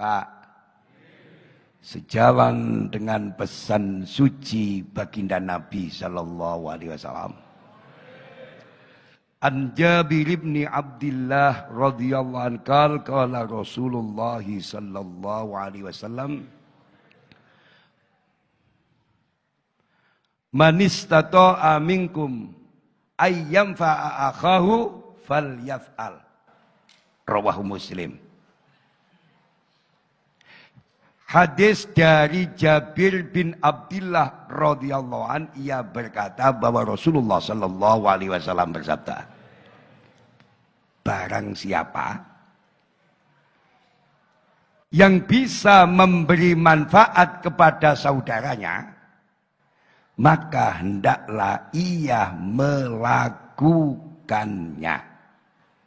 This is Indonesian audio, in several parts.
Pak, sejalan dengan pesan suci baginda Nabi sallallahu alaihi wasallam. An Jabir bin Abdullah radhiyallahu anhu qala qala Rasulullah sallallahu alaihi wasallam Man istata'a minkum ayyam fa'a akhahu falyaf'al. Rawahu Muslim. Hadis dari Jabir bin Abdullah radhiyallahu an ia berkata bahwa Rasulullah sallallahu alaihi wasallam bersabda Barang siapa yang bisa memberi manfaat kepada saudaranya maka hendaklah ia melakukannya.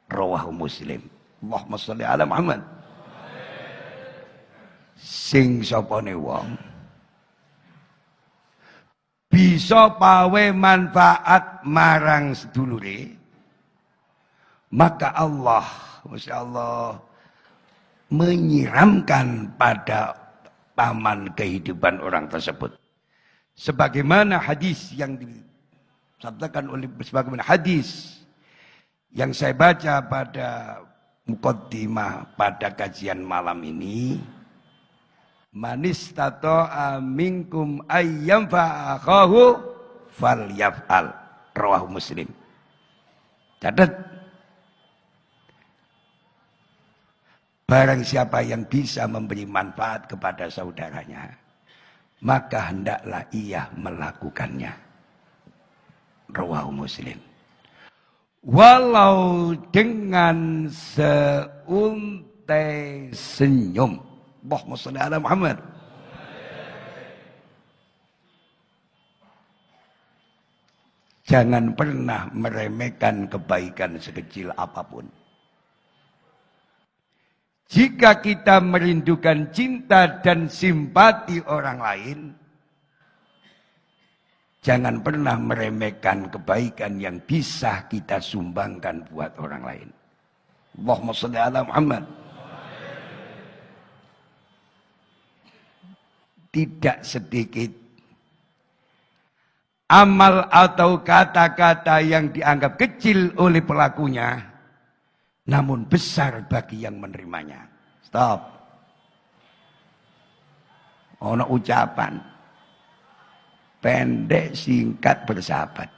Rawahu muslim. Allahumma sholli ala Muhammad sing sapane wong. Bisa pawe manfaat marang sedulure. Maka Allah Masya Allah menyiramkan pada taman kehidupan orang tersebut. Sebagaimana hadis yang disabdakan oleh sebagaimana hadis yang saya baca pada mukaddimah pada kajian malam ini Manis tato minkum ayyam fa'akhahu falyaf'al. Rawahu Muslim. Catat. Barang siapa yang bisa memberi manfaat kepada saudaranya, maka hendaklah ia melakukannya. Rawahu Muslim. Walau dengan seuntai senyum Allahumma salli ala Muhammad. Jangan pernah meremehkan kebaikan sekecil apa pun. Jika kita merindukan cinta dan simpati orang lain, jangan pernah meremehkan kebaikan yang bisa kita sumbangkan buat orang lain. Allahumma salli ala Muhammad. Tidak sedikit amal atau kata-kata yang dianggap kecil oleh pelakunya namun besar bagi yang menerimanya. Stop. Ono ucapan pendek singkat bersahabat.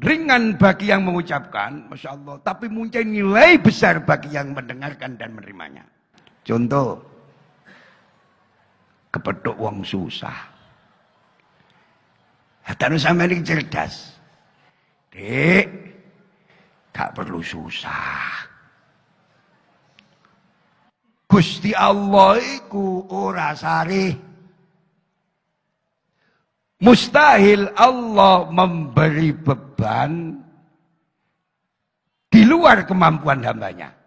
Ringan bagi yang mengucapkan, Masya Allah. Tapi muncul nilai besar bagi yang mendengarkan dan menerimanya. Contoh, kepeduk wong susah. Hatanu sama ini cerdas. Dek, gak perlu susah. Gusti Allah iku ora sari. Mustahil Allah memberi beban di luar kemampuan hambanya.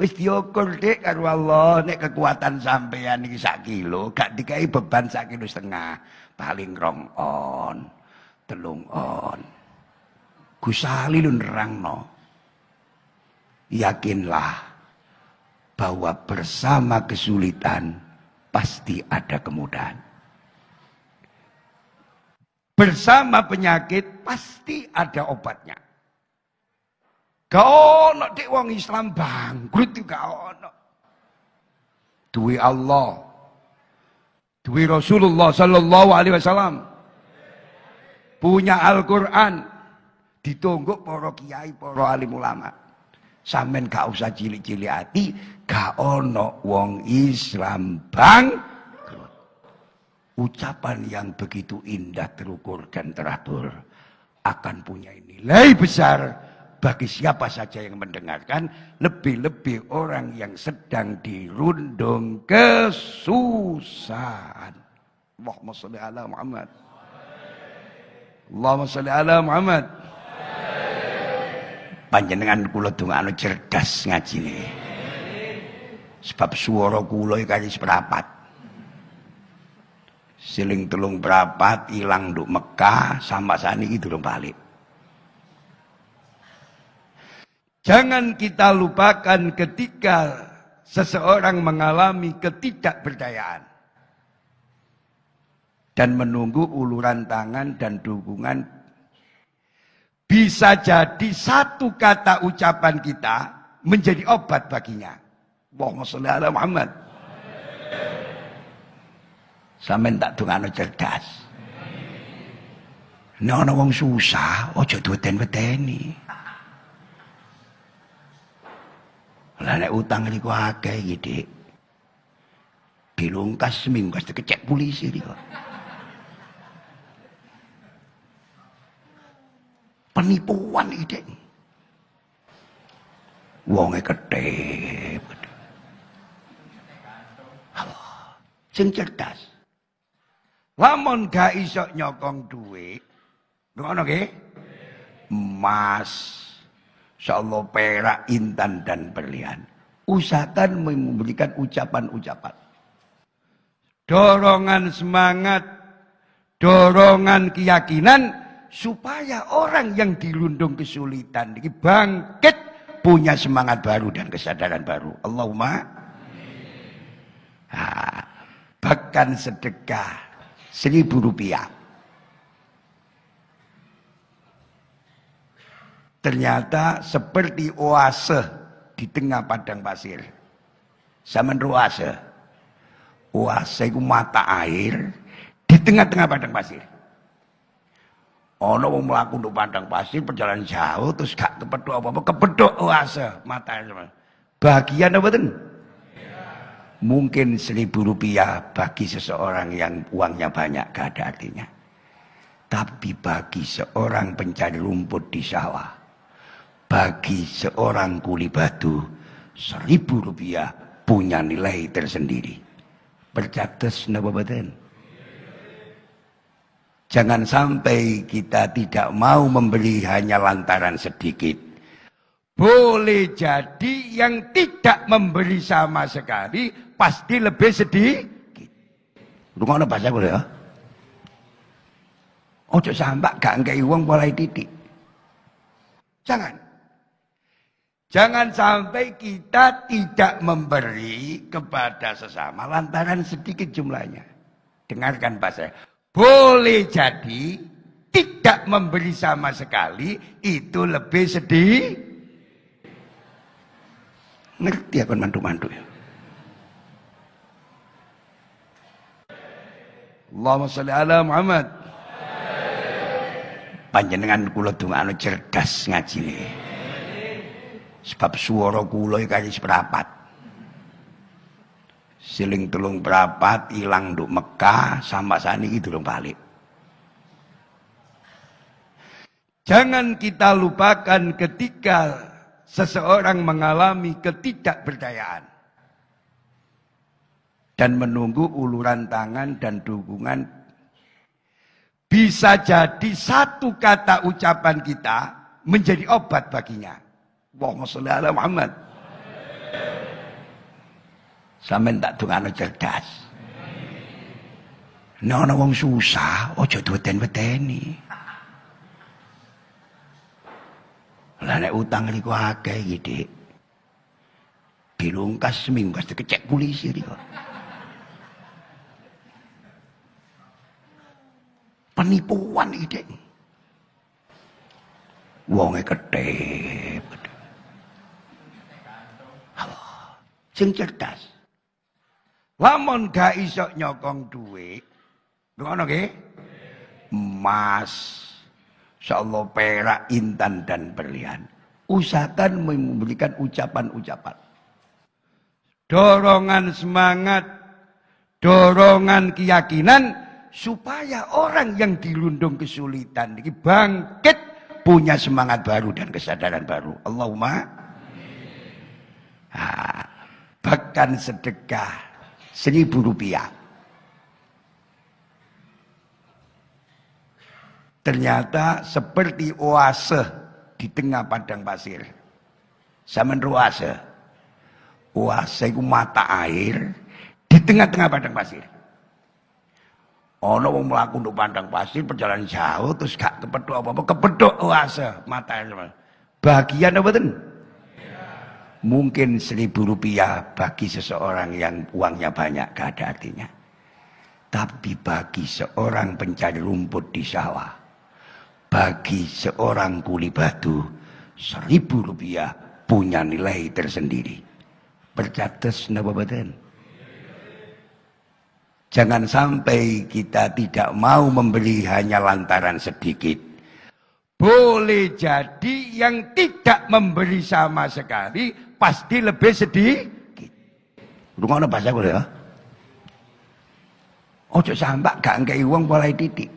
Wis diukur dik karo Allah nek kekuatan sampean iki sak kilo, gak dikai beban sak kilo setengah, paling rong on, telung on. Gusali lu nerangno. Yakinlah bahwa bersama kesulitan pasti ada kemudahan. Bersama penyakit pasti ada obatnya. Gak ono dek wong Islam bangkrut gak ono. Duwe Allah. Duwe Rasulullah sallallahu alaihi wasallam. Punya Al-Qur'an. Ditungguk para kiai, para alim ulama. Sampeyan gak usah cilik-cilik hati, gak ono wong Islam bangkrut. Ucapan yang begitu indah terukur dan teratur akan punya nilai besar bagi siapa saja yang mendengarkan, lebih-lebih orang yang sedang dirundung kesusahan. Allahumma salli ala Muhammad. Allahumma salli ala Muhammad. Panjenengan kula dongakno cerdas ngajine. Sebab suara kula iki seperapat. Siling telung berapat ilang nduk Mekah sampai saat ini durung balik. Jangan kita lupakan ketika seseorang mengalami ketidakberdayaan dan menunggu uluran tangan dan dukungan bisa jadi satu kata ucapan kita menjadi obat baginya. Allahumma sholli ala Muhammad. Sampai tak dungano cerdas. Nek ana wong susah, aja duweden-wedeni. Lah nek utang niku akeh iki, Dik. Dilungkas seminggu pasti kecek polisi niku. Penipuan iki, Dik. Wonge ketep. Sing cerdas. Lamun gak iso nyokong duit, ngono nggih? Emas, insyaallah perak, intan dan berlian. Usahakan memberikan ucapan-ucapan. Dorongan semangat, dorongan keyakinan supaya orang yang dirundung kesulitan bangkit punya semangat baru dan kesadaran baru. Allahumma bahkan sedekah seribu rupiah. Ternyata seperti oase di tengah padang pasir. Zaman oase. Oase itu mata air di tengah-tengah padang pasir. Ono wong mlaku nduk padang pasir perjalanan jauh terus gak kepethuk apa-apa, kepethuk oase mata air. Bagian apa ten? Mungkin seribu rupiah bagi seseorang yang uangnya banyak gak ada artinya. Tapi bagi seorang pencari rumput di sawah, bagi seorang kuli batu, seribu rupiah punya nilai tersendiri. Percates napa badan? Jangan sampai kita tidak mau membeli hanya lantaran sedikit. Boleh jadi yang tidak memberi sama sekali pasti lebih sedih. Rumah bahasa gue ya. Ojo sampak gak ngkai uang mulai titik. Jangan. Jangan sampai kita tidak memberi kepada sesama lantaran sedikit jumlahnya. Dengarkan bahasa. Boleh jadi tidak memberi sama sekali itu lebih sedih Ngerti aku mantu-mantu ya. Allahumma salli ala Muhammad. Panjenengan kula dongakno cerdas ngajine. Sebab suara kula kaya seperapat. Siling telung berapat ilang nduk Mekah sampai saniki durung balik. Jangan kita lupakan ketika seseorang mengalami ketidakberdayaan dan menunggu uluran tangan dan dukungan bisa jadi satu kata ucapan kita menjadi obat baginya. Allahumma sholli ala Muhammad. Sampeyan tak dungano cerdas. Nek ana wong susah, aja duweden-wedeni. Lah nek utang niku akeh iki, Dik. Dilungkas seminggu pasti kecek polisi niku. Penipuan iki, Dik. Wonge ketep. Sing cerdas. Lamun gak iso nyokong duit, ngono nggih? Emas, Insyaallah perak, intan dan berlian. Usahakan memberikan ucapan-ucapan. Dorongan semangat, dorongan keyakinan supaya orang yang dirundung kesulitan ini bangkit punya semangat baru dan kesadaran baru. Allahumma ha, bahkan sedekah seribu rupiah Ternyata seperti oase di tengah padang pasir. Zaman oase. Oase itu mata air di tengah-tengah padang pasir. Ono wong mlaku nduk padang pasir perjalanan jauh terus gak kepethuk apa-apa, kepethuk oase mata air. Bagian apa ten? Mungkin seribu rupiah bagi seseorang yang uangnya banyak gak ada artinya. Tapi bagi seorang pencari rumput di sawah, bagi seorang kuli batu, seribu rupiah punya nilai tersendiri. Percates napa badan? Jangan sampai kita tidak mau memberi hanya lantaran sedikit. Boleh jadi yang tidak memberi sama sekali pasti lebih sedikit. Rungokno bahasa gue ya. Ojo sambak gak ngkei uang mulai titik.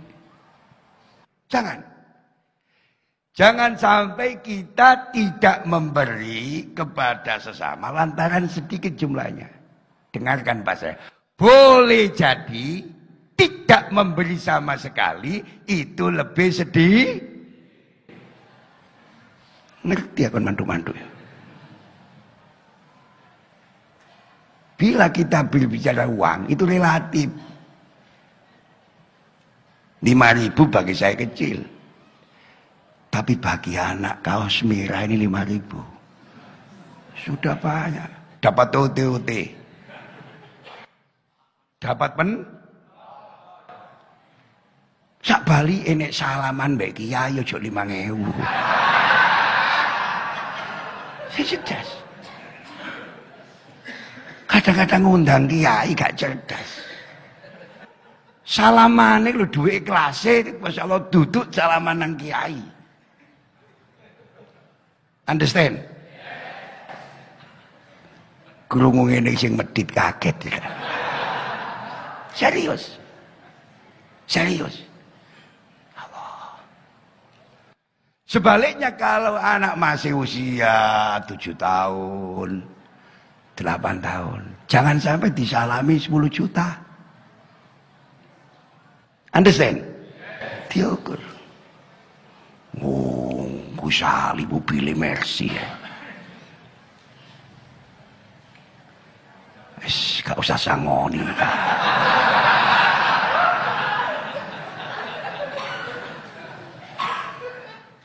Jangan. Jangan sampai kita tidak memberi kepada sesama lantaran sedikit jumlahnya. Dengarkan Pak saya. Boleh jadi tidak memberi sama sekali itu lebih sedih Ngerti akan mantu-mantu ya. Bila kita berbicara uang itu relatif. lima ribu bagi saya kecil. Tapi bagi anak kaos merah ini lima ribu. Sudah banyak. Dapat OT-OT. Dapat pen. Sak bali enek salaman mbek kiai ojo 5000. Saya cerdas. Kadang-kadang ngundang kiai gak cerdas. Salaman lu duit kelas Masya Allah duduk salaman nang kiai. Understand? Krungu ngene sing medit kaget. Serius. Serius. Sebaliknya kalau anak masih usia tujuh tahun, delapan tahun, jangan sampai disalami 10 juta. Understand? Diukur. Oh, busali mobil Mercy ya. Gak usah sangoni.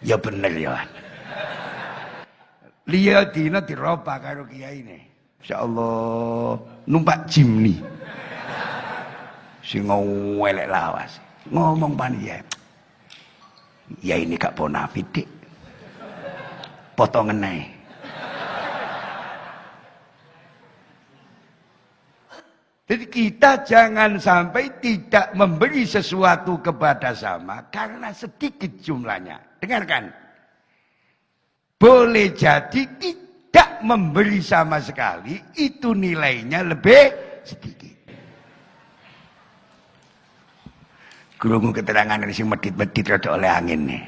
Ya bener ya. Liya dina diroba karo kiai ini. Insyaallah numpak jimni. Sing ngelek lawas. Ngomong panitia. Ya ini gak bonafit dik. Potongan naik. Jadi kita jangan sampai tidak memberi sesuatu kepada sama karena sedikit jumlahnya. Dengarkan. Boleh jadi tidak memberi sama sekali, itu nilainya lebih sedikit. Kerungu keterangan dari si medit-medit rada oleh angin nih.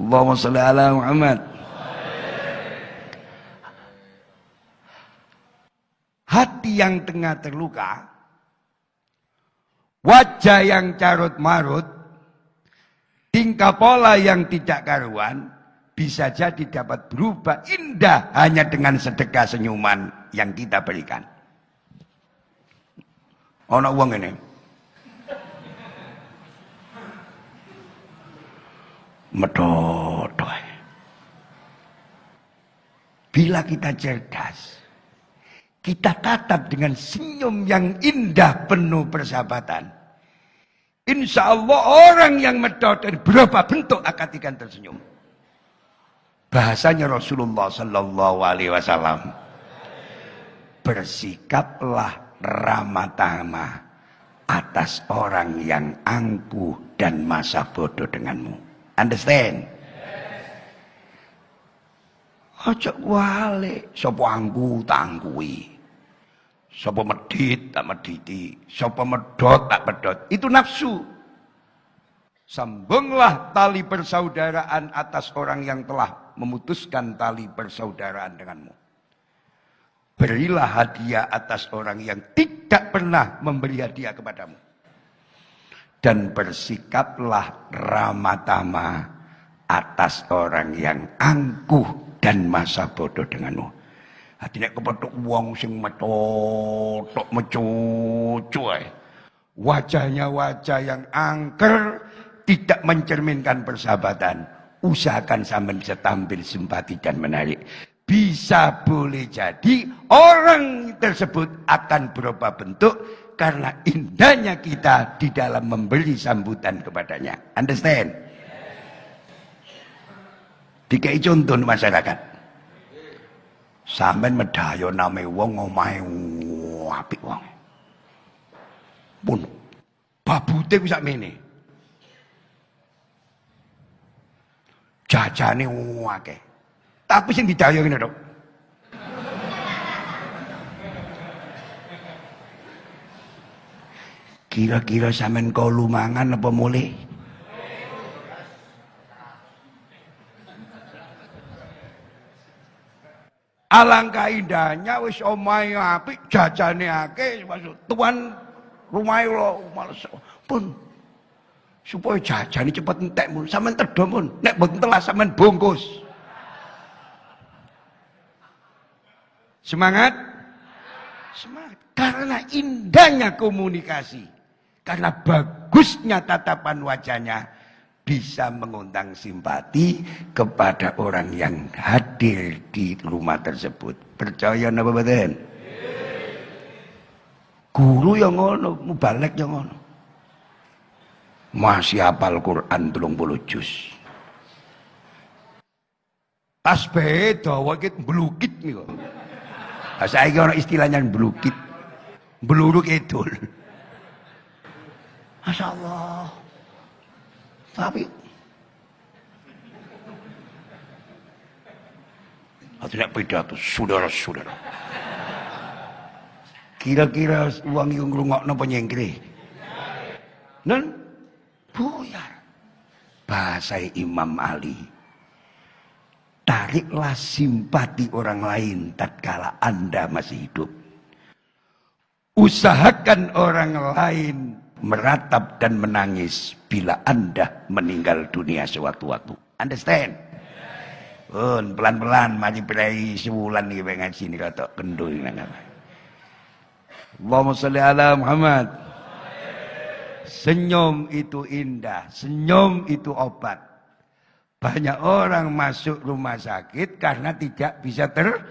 Allahumma salli ala Muhammad. Hati yang tengah terluka, wajah yang carut marut, tingkah pola yang tidak karuan bisa jadi dapat berubah indah hanya dengan sedekah senyuman yang kita berikan. Ono uang ini. Medodoy. Bila kita cerdas, kita tatap dengan senyum yang indah penuh persahabatan. Insya Allah orang yang medot dari berapa bentuk akad ikan tersenyum. Bahasanya Rasulullah Sallallahu Alaihi Wasallam. Bersikaplah ramah tamah atas orang yang angkuh dan masa bodoh denganmu. Understand? Ojo wale, sopo angku tangkui. Sapa medit tak mediti, sapa medot tak medot. Itu nafsu. Sambunglah tali persaudaraan atas orang yang telah memutuskan tali persaudaraan denganmu. Berilah hadiah atas orang yang tidak pernah memberi hadiah kepadamu. Dan bersikaplah ramah tamah atas orang yang angkuh dan masa bodoh denganmu. Hati nek kepethuk wong sing metotok mecucu Wajahnya wajah yang angker, tidak mencerminkan persahabatan. Usahakan sampai bisa tampil simpati dan menarik. bisa boleh jadi orang tersebut akan berubah bentuk karena indahnya kita di dalam memberi sambutan kepadanya. Understand? Dikai contoh masyarakat. Sampai medayo name wong omahe apik wong. Pun babute ku sakmene. Jajane akeh. Tapi sing didayo ngene, Dok. Kira-kira sampean kau lumangan apa mulai? Alangkah indahnya wis omahe apik, jajane akeh, maksud tuan rumah lo males pun supaya jajane cepet entek mun sampean tedho mun nek mboten telas sampean bungkus. Semangat? Semangat. Karena indahnya komunikasi. Karena bagusnya tatapan wajahnya bisa mengundang simpati kepada orang yang hadir di rumah tersebut. Percaya napa mboten? Guru yang ngono, mubalek yang ngono. Masih hafal Quran 30 juz. Tasbih dawa kit blukit niku. Saya kira istilahnya blukit. Bluruk itu. Masya Allah. Tapi tidak pidato saudara-saudara. Kira-kira uang yang ngrungokno penyengkri. Dan buyar. Bahasa Imam Ali. Tariklah simpati orang lain tatkala Anda masih hidup. Usahakan orang lain meratap dan menangis bila Anda meninggal dunia sewaktu-waktu. Understand? Pun pelan-pelan maju berai sebulan nih pengen sini kata kendul nang Allahumma salli ala Muhammad. Senyum itu indah, senyum itu obat. Banyak orang masuk rumah sakit karena tidak bisa ter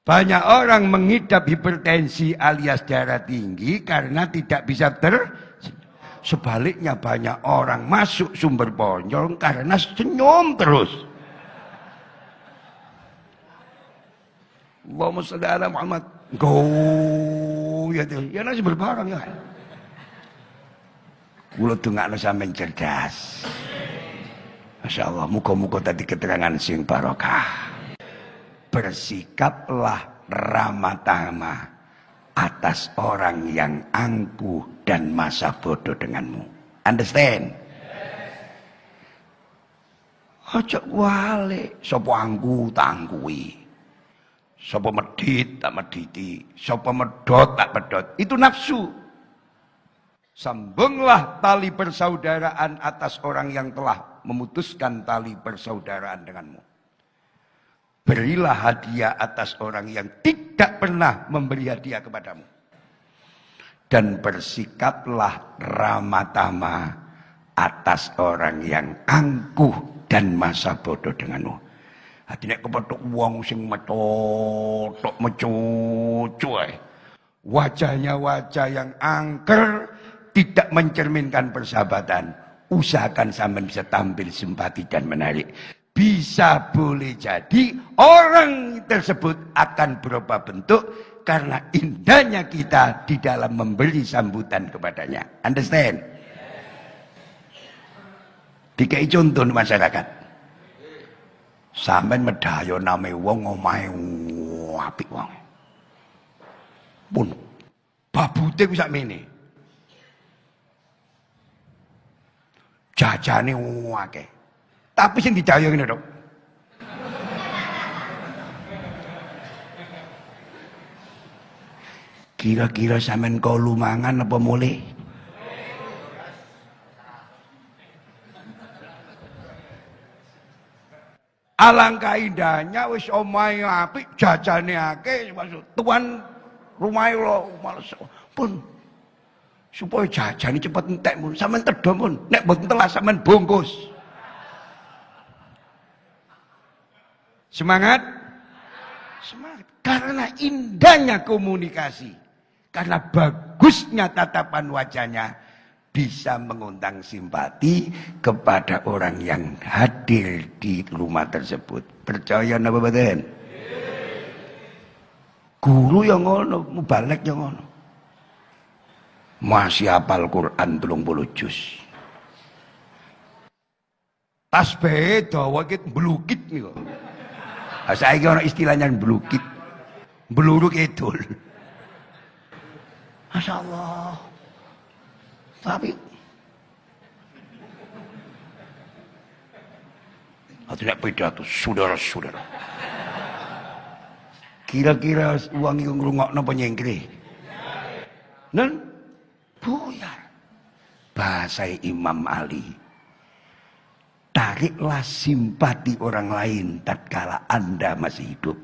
banyak orang mengidap hipertensi alias darah tinggi karena tidak bisa ter Sebaliknya banyak orang masuk sumber ponjol karena senyum terus. Allahumma salli ala Muhammad. Go ya tuh. Ya nasi berbarang ya. Kulo dongakno sampean cerdas. Masya Allah, muka-muka tadi keterangan sing barokah bersikaplah ramah tamah atas orang yang angkuh dan masa bodoh denganmu. Understand? Ojo wale, sapa angku tangkui. Sapa medit tak mediti, sapa medot tak medot. Itu nafsu. Sambunglah tali persaudaraan atas orang yang telah memutuskan tali persaudaraan denganmu. Berilah hadiah atas orang yang tidak pernah memberi hadiah kepadamu. Dan bersikaplah ramah tamah atas orang yang angkuh dan masa bodoh denganmu. Hati nek kepetuk wong sing metotok mecucu Wajahnya wajah yang angker tidak mencerminkan persahabatan. Usahakan sampai bisa tampil simpati dan menarik bisa boleh jadi orang tersebut akan berubah bentuk karena indahnya kita di dalam memberi sambutan kepadanya. Understand? Dikai contoh masyarakat. Sampai medayo name wong omahe apik wong. Pun babute ku sakmene. Jajane akeh. Tapi sing didaya ngene, Dok. Kira-kira sampean kau lumangan apa mulai? Alangkah indahnya wis omahe apik, jajane akeh, maksud tuan rumah lo pun supaya jajane cepet entek mun sampean tedho mun nek mboten telas sampean bungkus Semangat? Semangat. Karena indahnya komunikasi. Karena bagusnya tatapan wajahnya bisa mengundang simpati kepada orang yang hadir di rumah tersebut. Percaya napa badan? Guru yang ngono, mubalek yang ngono. Masih hafal Quran belum bulu juz. Tasbih dawa kit blukit niku. Saiki ana istilahnya blukit. Bluruk idul. Masya Allah. Tapi tidak pidato saudara-saudara. Kira-kira uang itu ngrungokno apa nyengkri? Nen buyar. Bahasa Imam Ali. Tariklah simpati orang lain tatkala Anda masih hidup.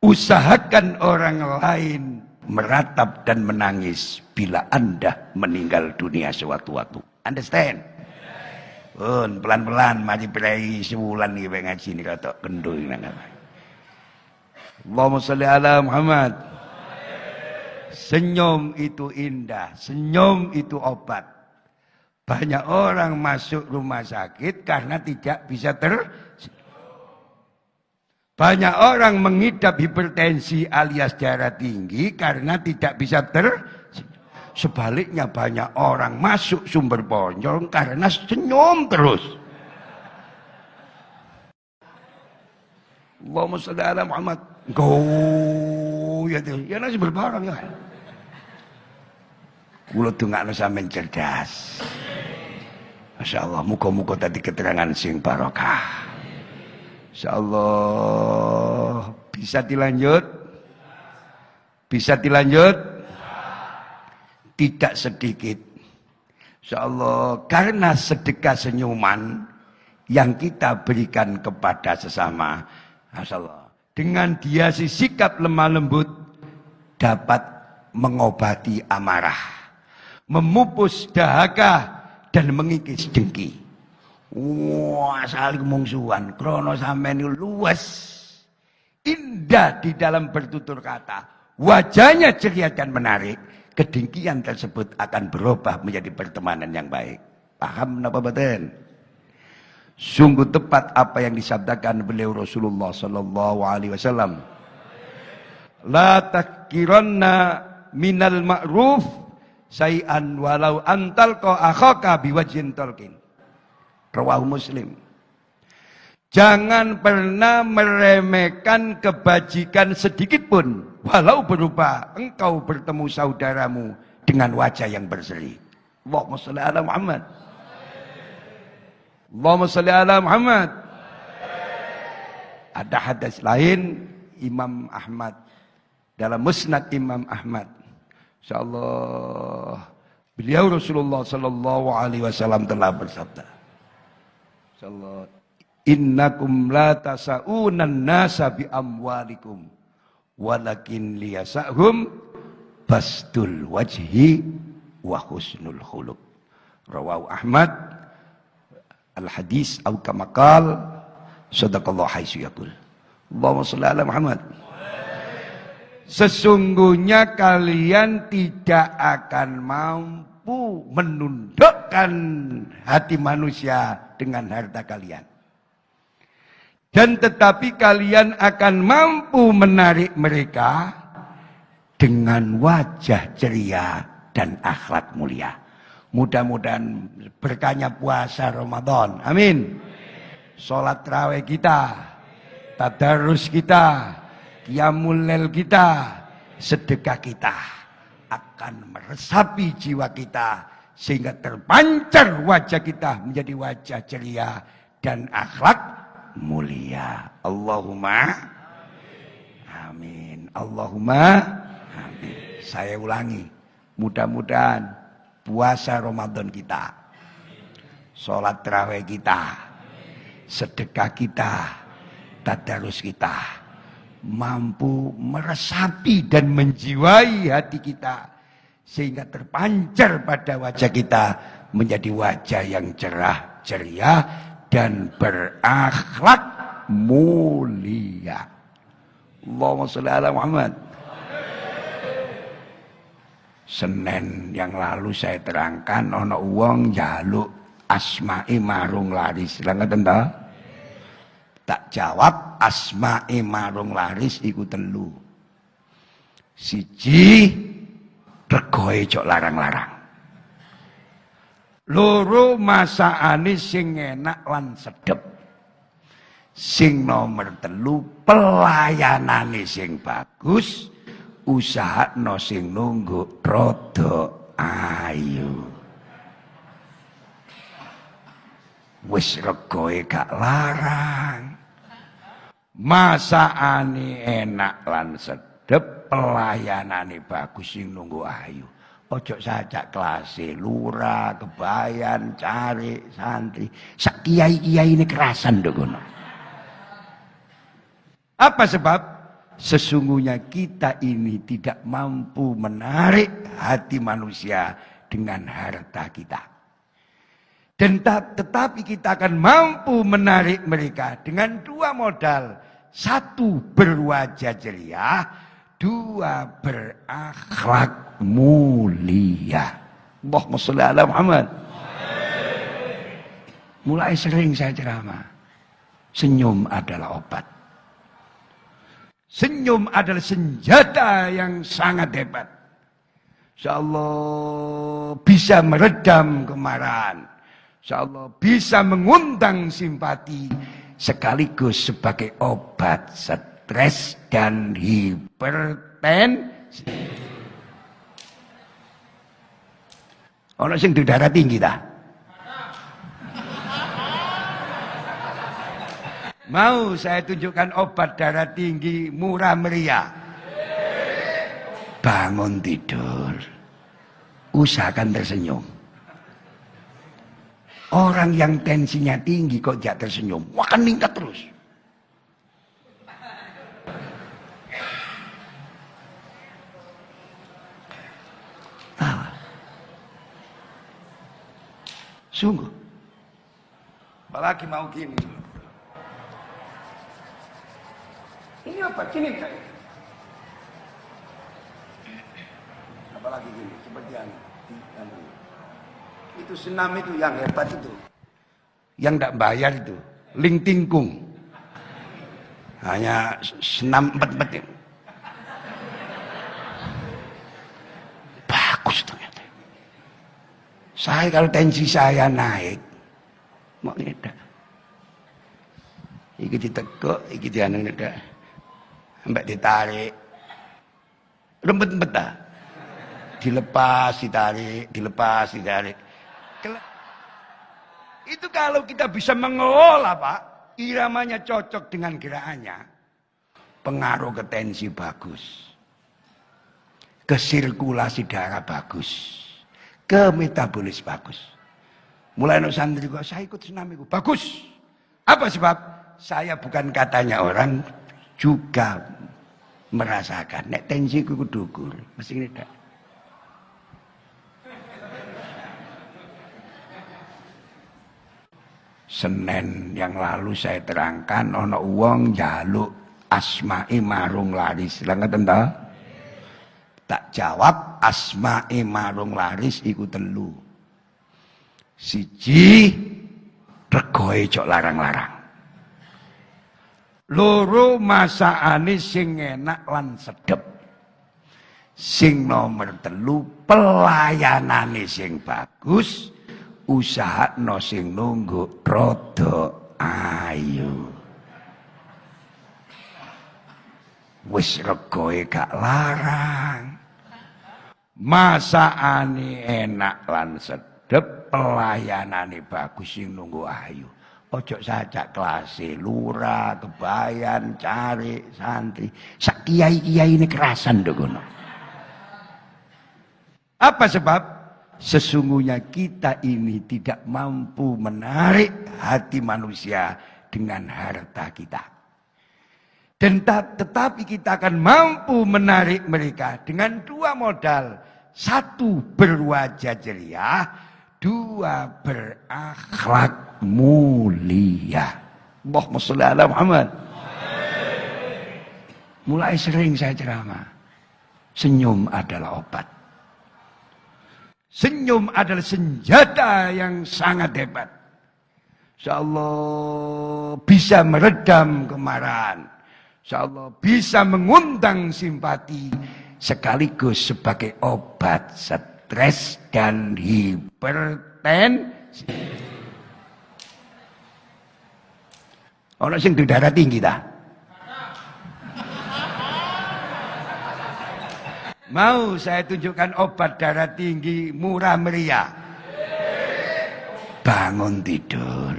Usahakan orang lain meratap dan menangis bila Anda meninggal dunia sewaktu-waktu. Understand? Pun pelan-pelan maju perai sebulan nih ngaji nih kata kendo ini Allahumma salli ala Muhammad. Senyum itu indah, senyum itu obat. Banyak orang masuk rumah sakit karena tidak bisa ter banyak orang mengidap hipertensi alias darah tinggi karena tidak bisa ter Sebaliknya banyak orang masuk sumber ponjol karena senyum terus. Allahumma salli ala Muhammad. Go ya tuh. Ya nasi berbarang ya. Kulo dongakno sampean cerdas. Masya Allah, muka-muka tadi keterangan sing barokah. Allah bisa dilanjut? Bisa dilanjut? Tidak sedikit. Allah karena sedekah senyuman yang kita berikan kepada sesama. Masya. Dengan dia si sikap lemah lembut dapat mengobati amarah. Memupus dahaga dan mengikis dengki. Wah, saling mungsuhan. Krono sampean luas. Indah di dalam bertutur kata. Wajahnya ceria dan menarik. Kedengkian tersebut akan berubah menjadi pertemanan yang baik. Paham napa badan? Sungguh tepat apa yang disabdakan beliau Rasulullah sallallahu alaihi wasallam. La takiranna minal ma'ruf sayan walau antal ko akhaka biwajin talqin. Rawahu Muslim. Jangan pernah meremehkan kebajikan sedikit pun. Walau berupa engkau bertemu saudaramu dengan wajah yang berseri. Allahumma salli ala Muhammad. Allahumma salli ala Muhammad. Ada hadis lain Imam Ahmad dalam Musnad Imam Ahmad. Insyaallah beliau Rasulullah sallallahu alaihi wasallam telah bersabda. Insyaallah. Innakum la tasaunan nasa bi amwalikum walakin liyasahum bastul wajhi wa husnul khuluq. Rawahu Ahmad al hadis atau kamakal sadaqallahu haitsu yaqul. Allahumma shalli ala Muhammad. Sesungguhnya kalian tidak akan mampu menundukkan hati manusia dengan harta kalian. Dan tetapi kalian akan mampu menarik mereka dengan wajah ceria dan akhlak mulia. Mudah-mudahan berkahnya puasa Ramadan. Amin. Salat terawih kita, tadarus kita, qiyamul kita, sedekah kita akan meresapi jiwa kita sehingga terpancar wajah kita menjadi wajah ceria dan akhlak mulia. Allahumma amin. Allahumma amin. Saya ulangi. Mudah-mudahan puasa Ramadan kita, sholat terawih kita, sedekah kita, tadarus kita, mampu meresapi dan menjiwai hati kita sehingga terpancar pada wajah kita menjadi wajah yang cerah ceria dan berakhlak mulia. Allahumma sholli ala Muhammad. Senin yang lalu saya terangkan ono uang jaluk asma'i marung laris. Lah ngoten Tak jawab asma'i marung laris iku telu. Siji regoe cok larang-larang. Loro masakane sing enak lan sedep. Sing nomor telu pelayanane sing bagus, usaha no sing nunggu rada ayu. Wis regoe gak larang. Masakane enak lan sedep, pelayanane bagus sing nunggu ayu. Ojo saja kelas lurah, kebayan, cari santri. Sak kiai-kiai ini kerasan dogono. Apa sebab? Sesungguhnya kita ini tidak mampu menarik hati manusia dengan harta kita. Dan tetapi kita akan mampu menarik mereka dengan dua modal. Satu berwajah ceria, dua berakhlak mulia. Allahumma sholli ala Muhammad. Mulai sering saya ceramah. Senyum adalah obat. Senyum adalah senjata yang sangat hebat. Insya Allah bisa meredam kemarahan. Insya Allah bisa mengundang simpati. Sekaligus sebagai obat stres dan hipertensi. Ono sing darah tinggi ta? Mau saya tunjukkan obat darah tinggi murah meriah. Bangun tidur. Usahakan tersenyum. Orang yang tensinya tinggi kok tidak tersenyum, akan meningkat terus. Sungguh. Apalagi mau gini. Ini apa? Gini saya. Apalagi gini, seperti yang itu senam itu yang hebat itu. Yang tidak bayar itu. Ling tingkung. Hanya senam empat-empat Bagus tuh. Saya kalau tensi saya naik, mau ngedak. Iki diteguk, iki dianu ngedak. Sampai ditarik. Rembet-rembet dah. Dilepas, ditarik, dilepas, ditarik. Itu kalau kita bisa mengelola Pak, iramanya cocok dengan gerakannya. Pengaruh ke tensi bagus. Kesirkulasi darah bagus ke metabolis bagus. Mulai no santri saya ikut senam itu. Bagus. Apa sebab? Saya bukan katanya orang juga merasakan. Nek tensi ku dukur. Mesti ini. Senin yang lalu saya terangkan ono uang jaluk asma'i marung laris. Langat entah? Tak jawab asma'i marung laris iku telu. Siji regoe cok larang-larang. Loro masakane sing enak lan sedep. Sing nomor telu pelayanane sing bagus, usaha no sing nunggu rada ayu. Wis regoe gak larang. Masakane enak lan sedep, pelayanane bagus sing nunggu ayu. Ojo saja kelas lurah, kebayan, cari santri. Sak kiai-kiai ini kerasan dogono. Apa sebab? Sesungguhnya kita ini tidak mampu menarik hati manusia dengan harta kita. Dan tetapi kita akan mampu menarik mereka dengan dua modal. Satu berwajah ceria, dua berakhlak mulia. Allahumma sholli ala Muhammad. Mulai sering saya ceramah. Senyum adalah obat. Senyum adalah senjata yang sangat hebat. InsyaAllah bisa meredam kemarahan. InsyaAllah bisa mengundang simpati sekaligus sebagai obat stres dan hipertensi. Orang sing darah tinggi dah. Mau saya tunjukkan obat darah tinggi murah meriah. Bangun tidur.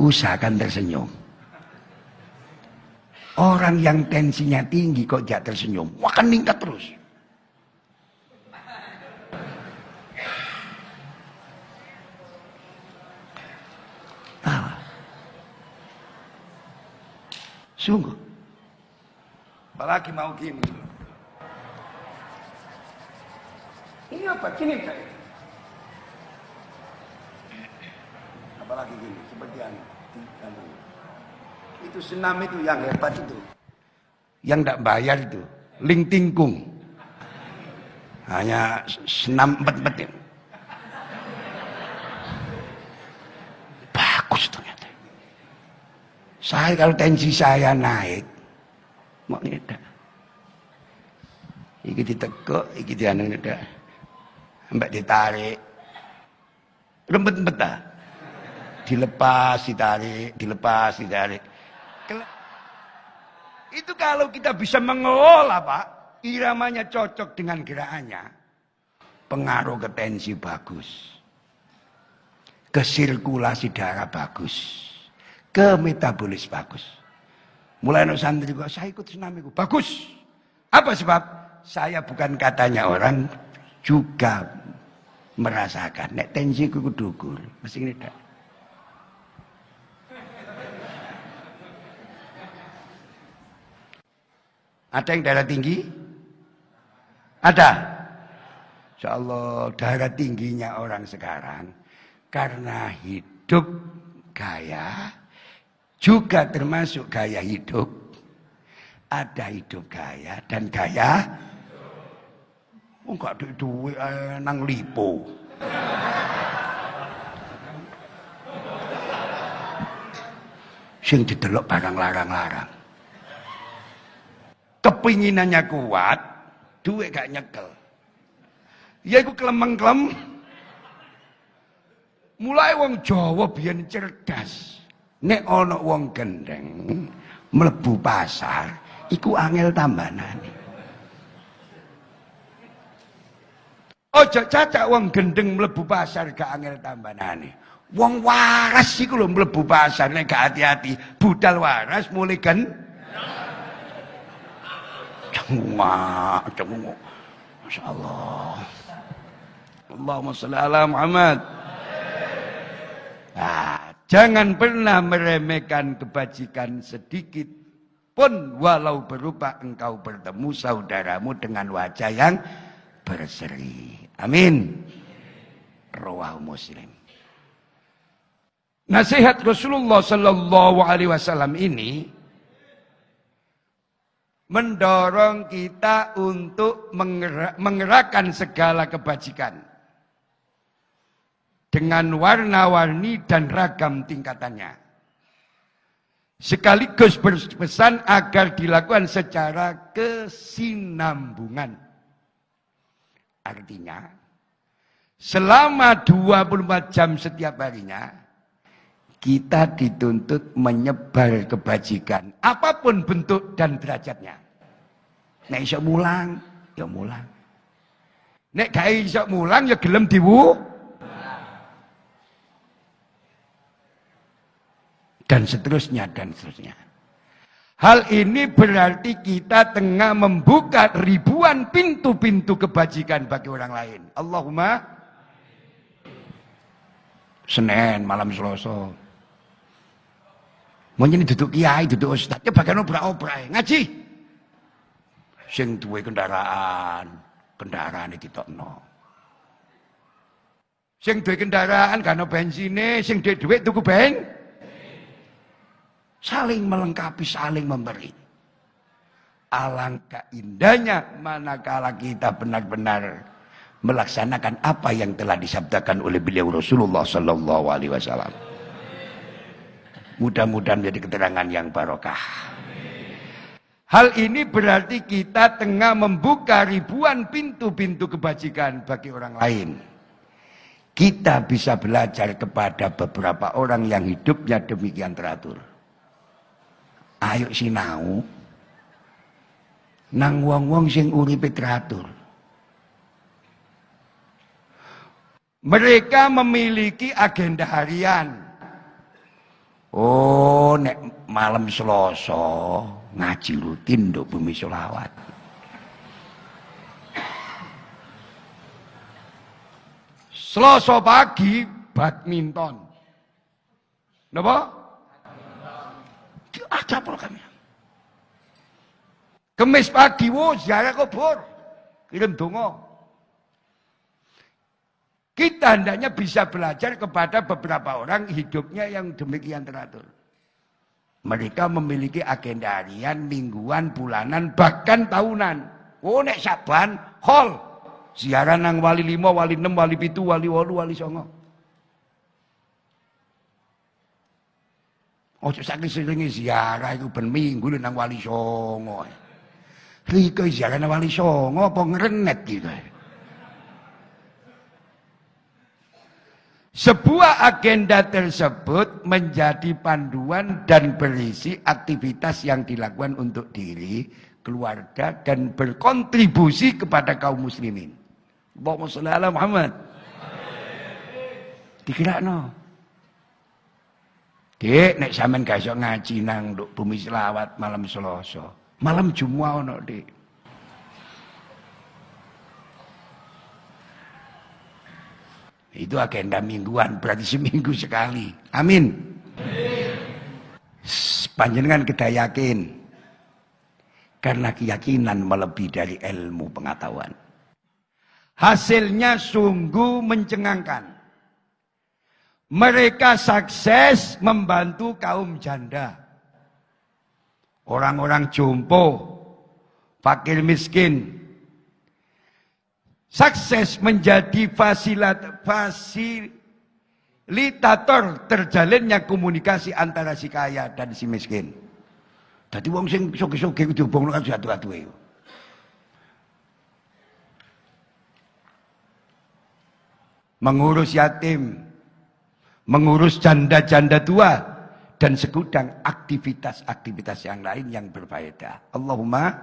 Usahakan tersenyum. Orang yang tensinya tinggi kok tidak tersenyum, akan meningkat terus. Tawa. Sungguh. Apalagi mau gini. Ini apa? Gini saya. Apalagi gini, seperti ini. Itu senam itu yang hebat itu. Yang tidak bayar itu. Ling tingkung. Hanya senam ini. Bagus ternyata. Saya kalau tensi saya naik. Mau nyedak. Iki ditekuk, iki dianu nyedak. Mbak ditarik. Rembet-rembet dah. Dilepas, ditarik, dilepas, ditarik. Itu kalau kita bisa mengelola Pak, iramanya cocok dengan gerakannya. Pengaruh ke tensi bagus. Ke sirkulasi darah bagus. Ke metabolis bagus. Mulai no santri saya ikut senam itu. Bagus. Apa sebab? Saya bukan katanya orang juga merasakan. Nek tensi ku dukur. Mesti ini tak. Ada yang darah tinggi? Ada. Insya Allah darah tingginya orang sekarang karena hidup gaya juga termasuk gaya hidup. Ada hidup gaya dan gaya Oh, enggak duit nang lipo. Sing didelok barang larang-larang kepinginannya kuat, duit gak nyekel. Ya iku kelemeng-kelem. Mulai wong Jawa biyen cerdas. Nek ana wong gendeng mlebu pasar, iku angel tambanane. Ojo cacak wong gendeng mlebu pasar gak angel tambanane. Wong waras iku lho mlebu pasar nek gak hati-hati, budal waras mulai kan cengak, cenguk. Masya Allah. Allahumma salli ala Muhammad. Nah, jangan pernah meremehkan kebajikan sedikit pun walau berupa engkau bertemu saudaramu dengan wajah yang berseri. Amin. Rawah Muslim. Nasihat Rasulullah sallallahu alaihi wasallam ini mendorong kita untuk menggerakkan segala kebajikan dengan warna-warni dan ragam tingkatannya. Sekaligus berpesan agar dilakukan secara kesinambungan. Artinya, selama 24 jam setiap harinya, kita dituntut menyebar kebajikan. Apa pun bentuk dan derajatnya. Nek iso mulang, ya mulang. Nek gak iso mulang ya gelem diwu. Dan seterusnya dan seterusnya. Hal ini berarti kita tengah membuka ribuan pintu-pintu kebajikan bagi orang lain. Allahumma Senin malam Selasa. Mau ini duduk kiai, duduk ustaz, ya bagian obrak-obrak ngaji sing duwe kendaraan, kendaraan iki ditokno. Sing duwe kendaraan kan bensine, sing duwe dhuwit tuku ben. Saling melengkapi, saling memberi. Alangkah indahnya manakala kita benar-benar melaksanakan apa yang telah disabdakan oleh beliau Rasulullah Sallallahu Alaihi Wasallam. Mudah-mudahan menjadi keterangan yang barokah. Hal ini berarti kita tengah membuka ribuan pintu-pintu kebajikan bagi orang lain. Kita bisa belajar kepada beberapa orang yang hidupnya demikian teratur. Ayo sinau nang wong-wong sing uripe teratur. Mereka memiliki agenda harian. Oh, nek malam Selasa ngaji rutin do bumi selawat. Selasa pagi badminton. Napa? Ada programnya. Kemis pagi wo ziarah kubur. Kirim dongo. Kita hendaknya bisa belajar kepada beberapa orang hidupnya yang demikian teratur. Mereka memiliki agenda harian, mingguan, bulanan, bahkan tahunan. Oh nek saban, hol. Ziarah nang wali lima, wali enam, wali pitu, wali walu, wali songo. Ojo saking seringe ziarah itu ben minggu nang wali songo. Riko jalan wali songo apa ngerenet gitu. Sebuah agenda tersebut menjadi panduan dan berisi aktivitas yang dilakukan untuk diri, keluarga, dan berkontribusi kepada kaum muslimin. Allahumma salli ala Muhammad. Dikira no. Dek, nek sampean gak ngaji nang bumi selawat malam Selasa. Malam Jumat ono, Dik. Itu agenda mingguan, berarti seminggu sekali. Amin. Panjenengan kita yakin. Karena keyakinan melebihi dari ilmu pengetahuan. Hasilnya sungguh mencengangkan. Mereka sukses membantu kaum janda. Orang-orang jompo, fakir miskin, sukses menjadi fasilitator terjalinnya komunikasi antara si kaya dan si miskin. Jadi wong sing soge-soge itu dihubungno kan satu-satu Mengurus yatim, mengurus janda-janda tua, dan segudang aktivitas-aktivitas yang lain yang berfaedah. Allahumma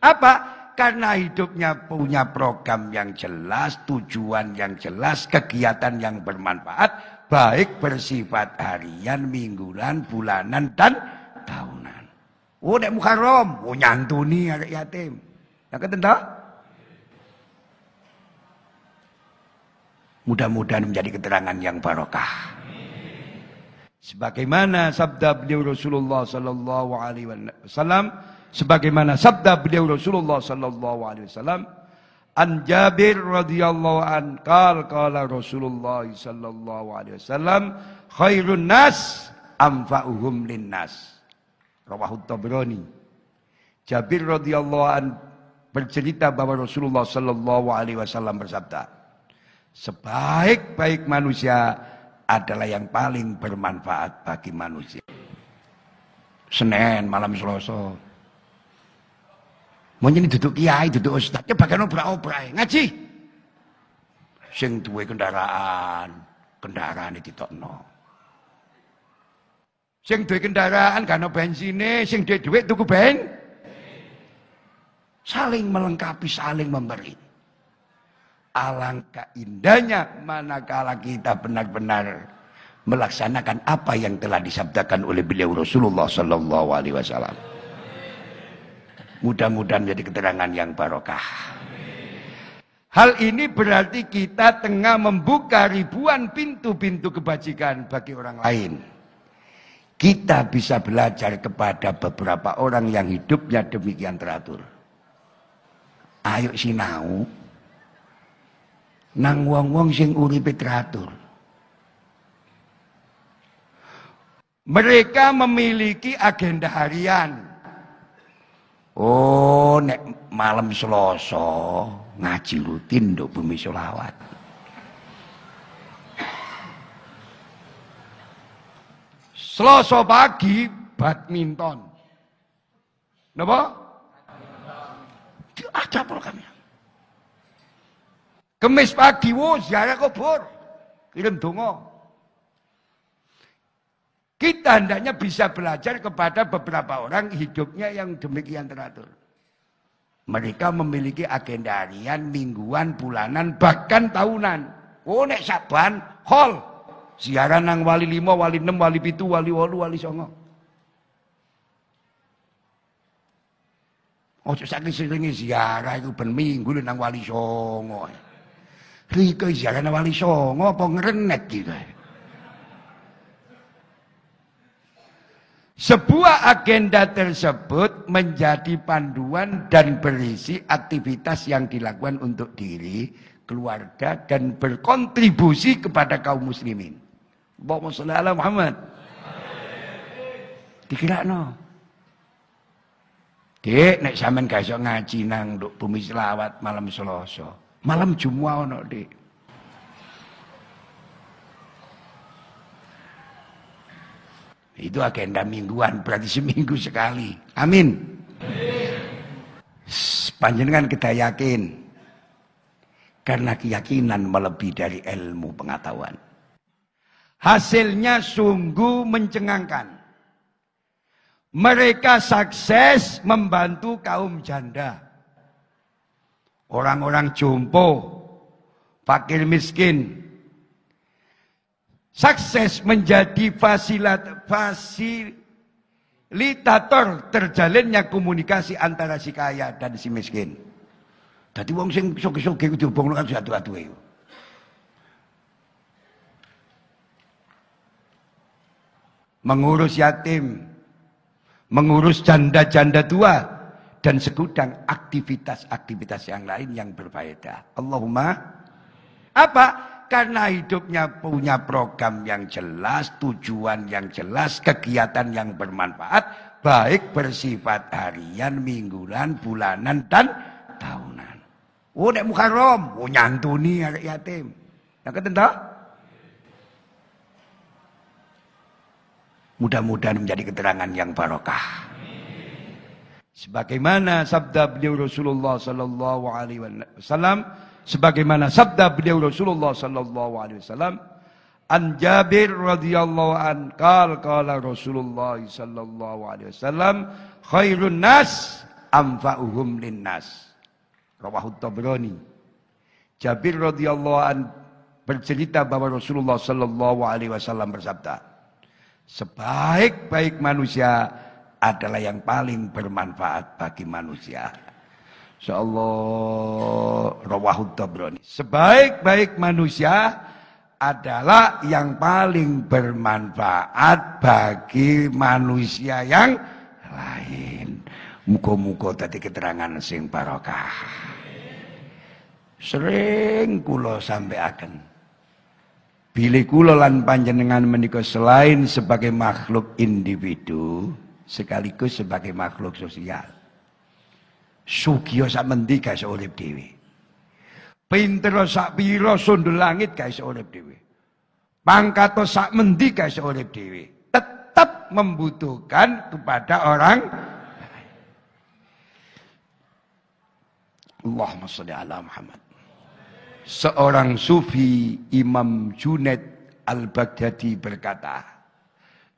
apa? Karena hidupnya punya program yang jelas, tujuan yang jelas, kegiatan yang bermanfaat, baik bersifat harian, mingguan, bulanan, dan tahunan. Oh, nek Muharram, oh nyantuni ada yatim. Yang ketenda? Mudah-mudahan menjadi keterangan yang barokah. Sebagaimana sabda beliau Rasulullah sallallahu alaihi wasallam, sebagaimana sabda beliau Rasulullah sallallahu alaihi wasallam, An Jabir radhiyallahu an qal qala Rasulullah sallallahu alaihi wasallam khairun nas anfa'uhum linnas. Rawahu Tabrani. Jabir radhiyallahu an bercerita bahwa Rasulullah sallallahu alaihi wasallam bersabda, sebaik-baik manusia adalah yang paling bermanfaat bagi manusia. Senin malam Selasa. Jadi duduk kiai, duduk ustaz, ya bagian obrak-obrak, ngaji. Sing duwe kendaraan, kendaraan itu ditokno. Sing duwe kendaraan karena bensine, sing duwe duit tuku ben. Saling melengkapi, saling memberi. Alangkah indahnya manakala kita benar-benar melaksanakan apa yang telah disabdakan oleh beliau Rasulullah Sallallahu Alaihi Wasallam. Mudah-mudahan menjadi keterangan yang barokah. Hal ini berarti kita tengah membuka ribuan pintu-pintu kebajikan bagi orang lain. Kita bisa belajar kepada beberapa orang yang hidupnya demikian teratur. Ayo sinau nang wong-wong sing uripe teratur. Mereka memiliki agenda harian. Oh, nek malam Selasa ngaji rutin do bumi solawat. Selasa pagi badminton. Napa? Ada programnya. Kemis pagi wo ziarah kubur. Kirim donga. Kita hendaknya bisa belajar kepada beberapa orang hidupnya yang demikian teratur. Mereka memiliki agenda harian, mingguan, bulanan, bahkan tahunan. Oh nek saban, hol. Ziarah nang wali lima, wali enam, wali pitu, wali walu, wali songo. Oh sakit seringi ziarah itu ben minggu nang wali songo. Ziarah nang wali songo apa ngerenet gitu. Sebuah agenda tersebut menjadi panduan dan berisi aktivitas yang dilakukan untuk diri, keluarga, dan berkontribusi kepada kaum muslimin. Allahumma salli ala Muhammad. Dikira no. Dek, nek sampean gak ngaji nang bumi selawat malam Selasa. Malam Jumat ono, Dek. Itu agenda mingguan, berarti seminggu sekali. Amin. Panjenengan kita yakin. Karena keyakinan melebihi dari ilmu pengetahuan. Hasilnya sungguh mencengangkan. Mereka sukses membantu kaum janda. Orang-orang jompo, fakir miskin, sukses menjadi fasilitator terjalinnya komunikasi antara si kaya dan si miskin. Jadi wong sing soge-soge itu dihubungno kan satu-satu. Mengurus yatim, mengurus janda-janda tua, dan segudang aktivitas-aktivitas yang lain yang berfaedah. Allahumma apa? Karena hidupnya punya program yang jelas, tujuan yang jelas, kegiatan yang bermanfaat, baik bersifat harian, mingguan, bulanan, dan tahunan. Oh, nek Muharram, oh nyantuni anak yatim. Yang ketiga, Mudah-mudahan menjadi keterangan yang barokah. Sebagaimana sabda beliau Rasulullah sallallahu alaihi wasallam, sebagaimana sabda beliau Rasulullah sallallahu alaihi wasallam An Jabir radhiyallahu an qal qala Rasulullah sallallahu alaihi wasallam khairun nas anfa'uhum linnas rawahu Tabrani. Jabir radhiyallahu an bercerita bahwa Rasulullah sallallahu alaihi wasallam bersabda sebaik-baik manusia adalah yang paling bermanfaat bagi manusia Insyaallah. Sebaik-baik manusia adalah yang paling bermanfaat bagi manusia yang lain. Muka-muka tadi keterangan sing barokah. Sering kula akan. Bilih kula lan panjenengan menika selain sebagai makhluk individu, sekaligus sebagai makhluk sosial. Sugih sak mendi iso urip dhewe. Pinter sak pira sundul langit iso urip dhewe. Pangkat sak mendi iso urip dhewe. Tetap membutuhkan kepada orang Allahumma sholli ala Muhammad. Seorang sufi Imam Junaid Al-Baghdadi berkata,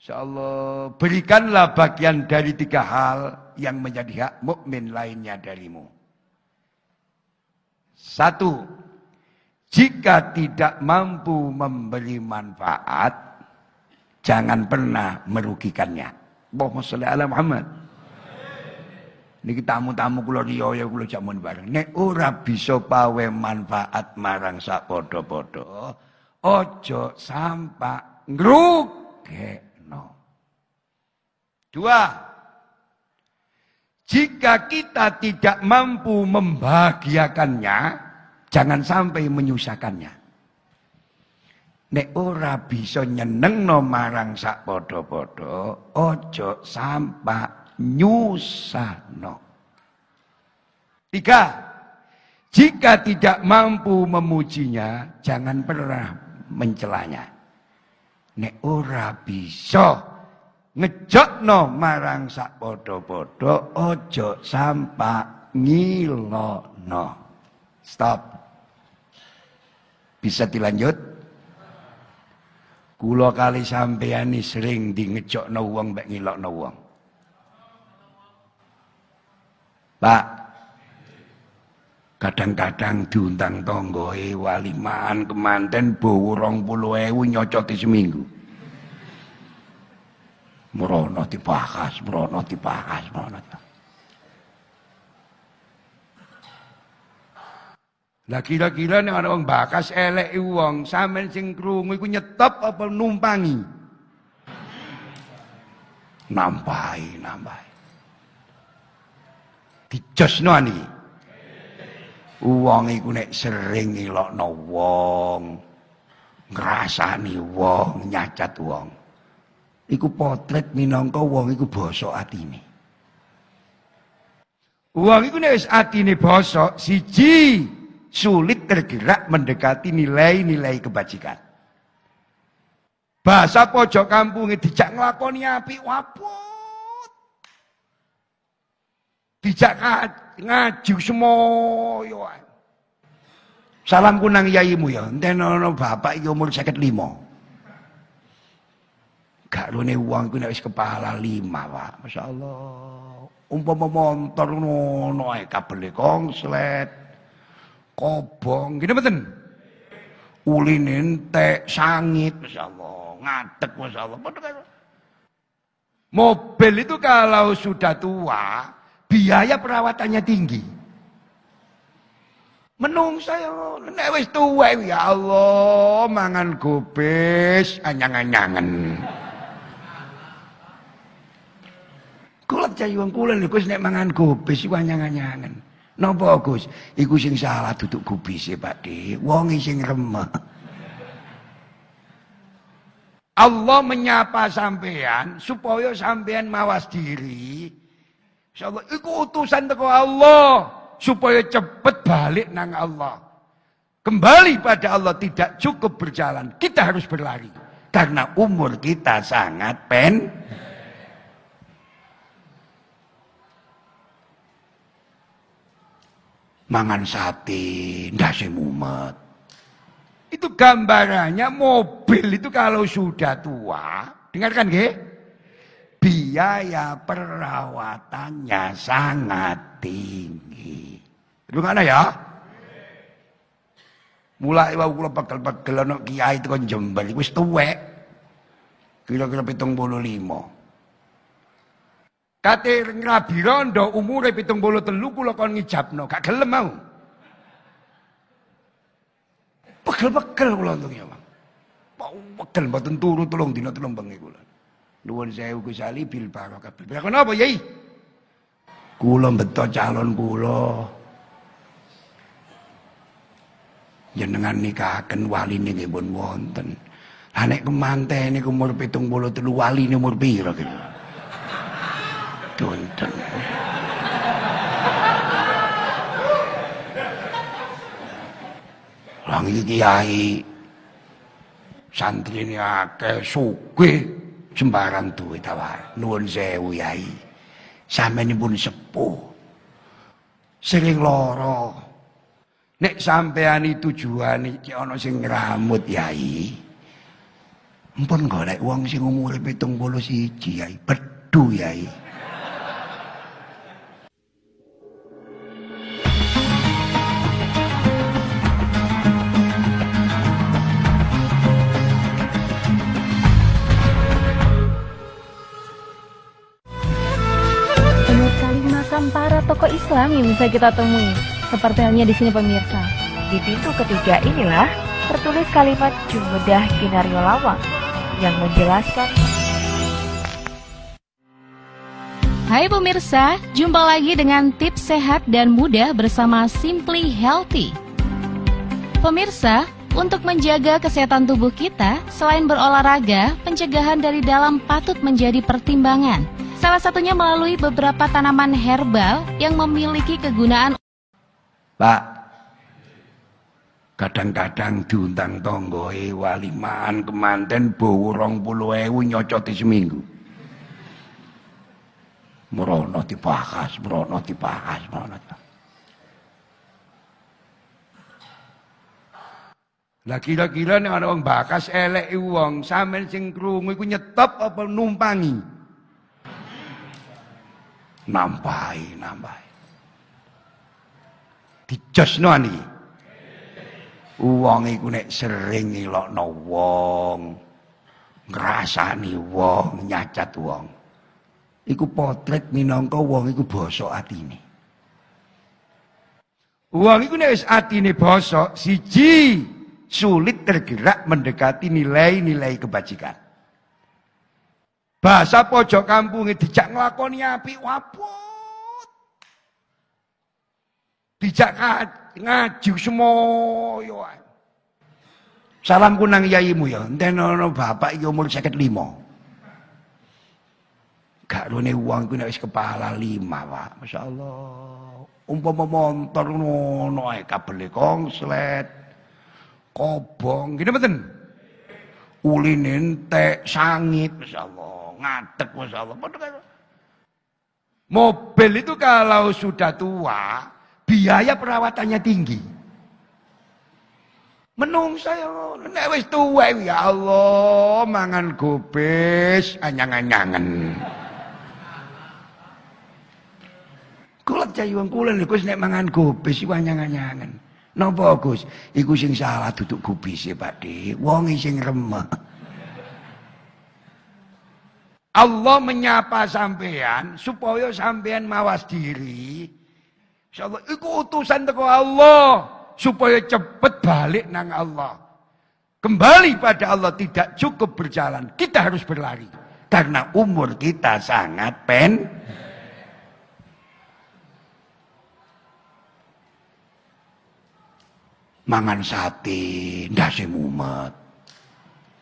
Insyaallah berikanlah bagian dari tiga hal yang menjadi hak mukmin lainnya darimu. Satu, jika tidak mampu memberi manfaat, jangan pernah merugikannya. Allahumma sholli ala Muhammad. Niki tamu-tamu kula riya ya kula jamun bareng. Nek ora bisa pawe manfaat marang sak padha-padha, aja sampak ngrugekno. Dua, jika kita tidak mampu membahagiakannya, jangan sampai menyusahkannya. nek ora bisa nyenengno marang sak padha-padha aja sampak nyusahno tiga jika tidak mampu memujinya jangan pernah mencelanya nek ora bisa ngejokno marang sak padha-padha aja sampak ngilono stop bisa dilanjut Kula kali sampeyan sering di ngejokno wong mek ngilokno wong. Pak, kadang-kadang diundang tonggoe waliman kemanten bowo 20.000 nyocoti seminggu. Merono dibahas, merono dibahas, merono dibahas. Lah kira-kira nek ana wong bakas elek wong, sampean sing krungu iku nyetop apa numpangi? Nambahi, nambahi. Dijosno niki. Wong iku nek sering ngelokno wong, ngrasani wong, nyacat wong. Iku potret minangka wong iku basa atine. Wong iku nek wis atine basa siji sulit tergerak mendekati nilai-nilai kebajikan. Bahasa pojok kampung dijak nglakoni api waput. Dijak ngaju semoyo. Salam kunang yayimu ya. Enten ana bapak iki umur 55. Gak lune uang ku nek wis kepala lima, Pak. Masyaallah. Umpama motor ngono ae kabele kongslet kobong. Gini betul ulin entek sangit. Masyaallah. Ngadek masyaallah. Mobil itu kalau sudah tua biaya perawatannya tinggi. Menung saya nek wis tuwa ya Allah mangan gobes anyang-anyangan kula percaya wong kula niku nek mangan gobes iku anyang-anyangan Napa Gus? Iku sing salah duduk kubise Pak De. Wong sing remeh. Allah menyapa sampean supaya sampean mawas diri. Insyaallah iku utusan teko Allah supaya cepet balik nang Allah. Kembali pada Allah tidak cukup berjalan, kita harus berlari karena umur kita sangat pen mangan sate, ndase mumet. Itu gambarannya mobil itu kalau sudah tua, dengarkan nggih? Biaya perawatannya sangat tinggi. Gimana ya? Mulai wau kula pegel-pegel ana kiai tekan Jember wis tuwek. Kira-kira 75. Kate Nabi Rondo umure 73 kula kon ngijabno, gak gelem mau. Pegel-pegel kula untung ya, Bang. Pegel mboten turu tulung dina tulung bengi kula. Nuwun sewu Gus bil barokah. Bil barokah napa, Yai? Kula beto calon kula. Jenengan nikahaken waline nggih pun wonten. Lah nek kemantene umur 73 waline umur pira kira? Dunten. Lang kiai ini akeh sugih sembarang duit awak. Nuwun sewu yai. Sampeyan pun sepuh. Sering loro. Nek sampean itu tujuan iki ana sing ngramut yai. Mpun golek wong sing umure 71 yai, bedu yai. Islam yang bisa kita temui, seperti halnya di sini pemirsa. Di pintu ketiga inilah tertulis kalimat Jumbedah Kinario Lawang yang menjelaskan Hai pemirsa, jumpa lagi dengan tips sehat dan mudah bersama Simply Healthy. Pemirsa, Untuk menjaga kesehatan tubuh kita, selain berolahraga, pencegahan dari dalam patut menjadi pertimbangan. Salah satunya melalui beberapa tanaman herbal yang memiliki kegunaan Pak, kadang-kadang diundang tonggoe walimaan kemanten bawa rong puluh ewu nyocoti seminggu. Merono dibahas, merono dibahas, merono dibahas. Lah kira-kira nek ana wong bakas elek wong, sampean sing krungu iku nyetop apa numpangi? nambahi nambahi dijosno ani. Wong iku nek sering ngelokno wong ngrasani wong nyacat wong. Iku potret minangka wong iku basa atine. Wong iku nek wis atine basa siji sulit tergerak mendekati nilai-nilai kebajikan Bahasa pojok kampung dijak nglakoni api waput. Dijak ngaji semoyo. Salam kunang yayimu ya. Enten ana bapak iki umur 55. Gak rene uang ku nek wis kepala lima, Pak. Masyaallah. Umpama montor ngono ae kabele kongslet. Kobong, gini mboten? Uline entek, sangit, masyaallah ngadek Masya Allah. Mobil itu kalau sudah tua, biaya perawatannya tinggi. Menung saya, nek wis tua ya Allah, mangan gobes, anyang-anyangan. Kula cayu wong kula nek mangan gobes iku anyang-anyangan. Napa Gus? Iku sing salah duduk Pak De. Wong sing remek. Allah menyapa sampean supaya sampean mawas diri. Insyaallah iku utusan teko Allah supaya cepet balik nang Allah. Kembali pada Allah tidak cukup berjalan, kita harus berlari. Karena umur kita sangat pen. Mangan sate, ndase mumet.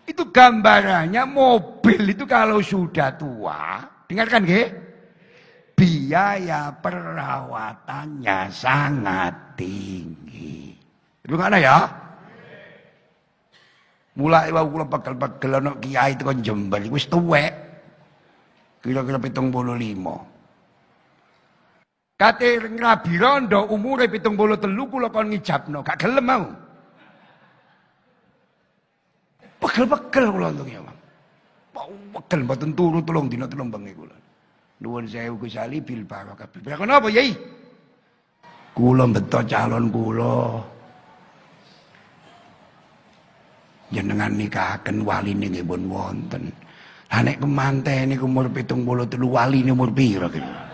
Itu gambarannya mobil itu kalau sudah tua, dengarkan nggih. Biaya perawatannya sangat tinggi. Itu mana ya? Mulai wae kula pegel-pegel ana kiai kan Jember wis tuwek. Kira-kira 75. Kate Rabi Rondo umure 73 kula kon ngijabno, gak gelem mau. Pegel-pegel kula untung ya, Bang. Pegel mboten turu tulung dina telung bengi kula. Nuwun sewu Gus Ali bil barokah. Bil napa, Yai? Kula beto calon kula. Jenengan nikahaken waline nggih pun wonten. Lah nek niku umur 73 waline umur pira kira?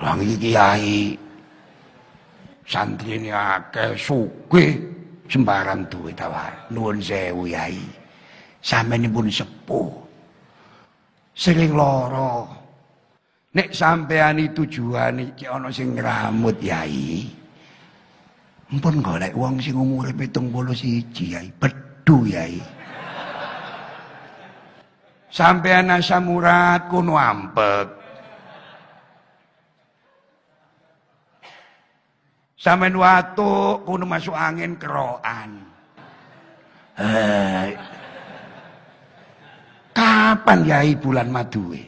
Lah iki kiai ini akeh sugih sembarang duit tawar. Nuwun sewu yai. Sampeyan pun sepuh. Sering loro. Nek sampean itu tujuan iki ana sing ngramut yai. Mpun golek wong sing umure 71 yai, bedu yai. Sampean asam urat kuno ampek. Sampean watu kuno masuk angin keroan. Eh, kapan yai bulan maduwe?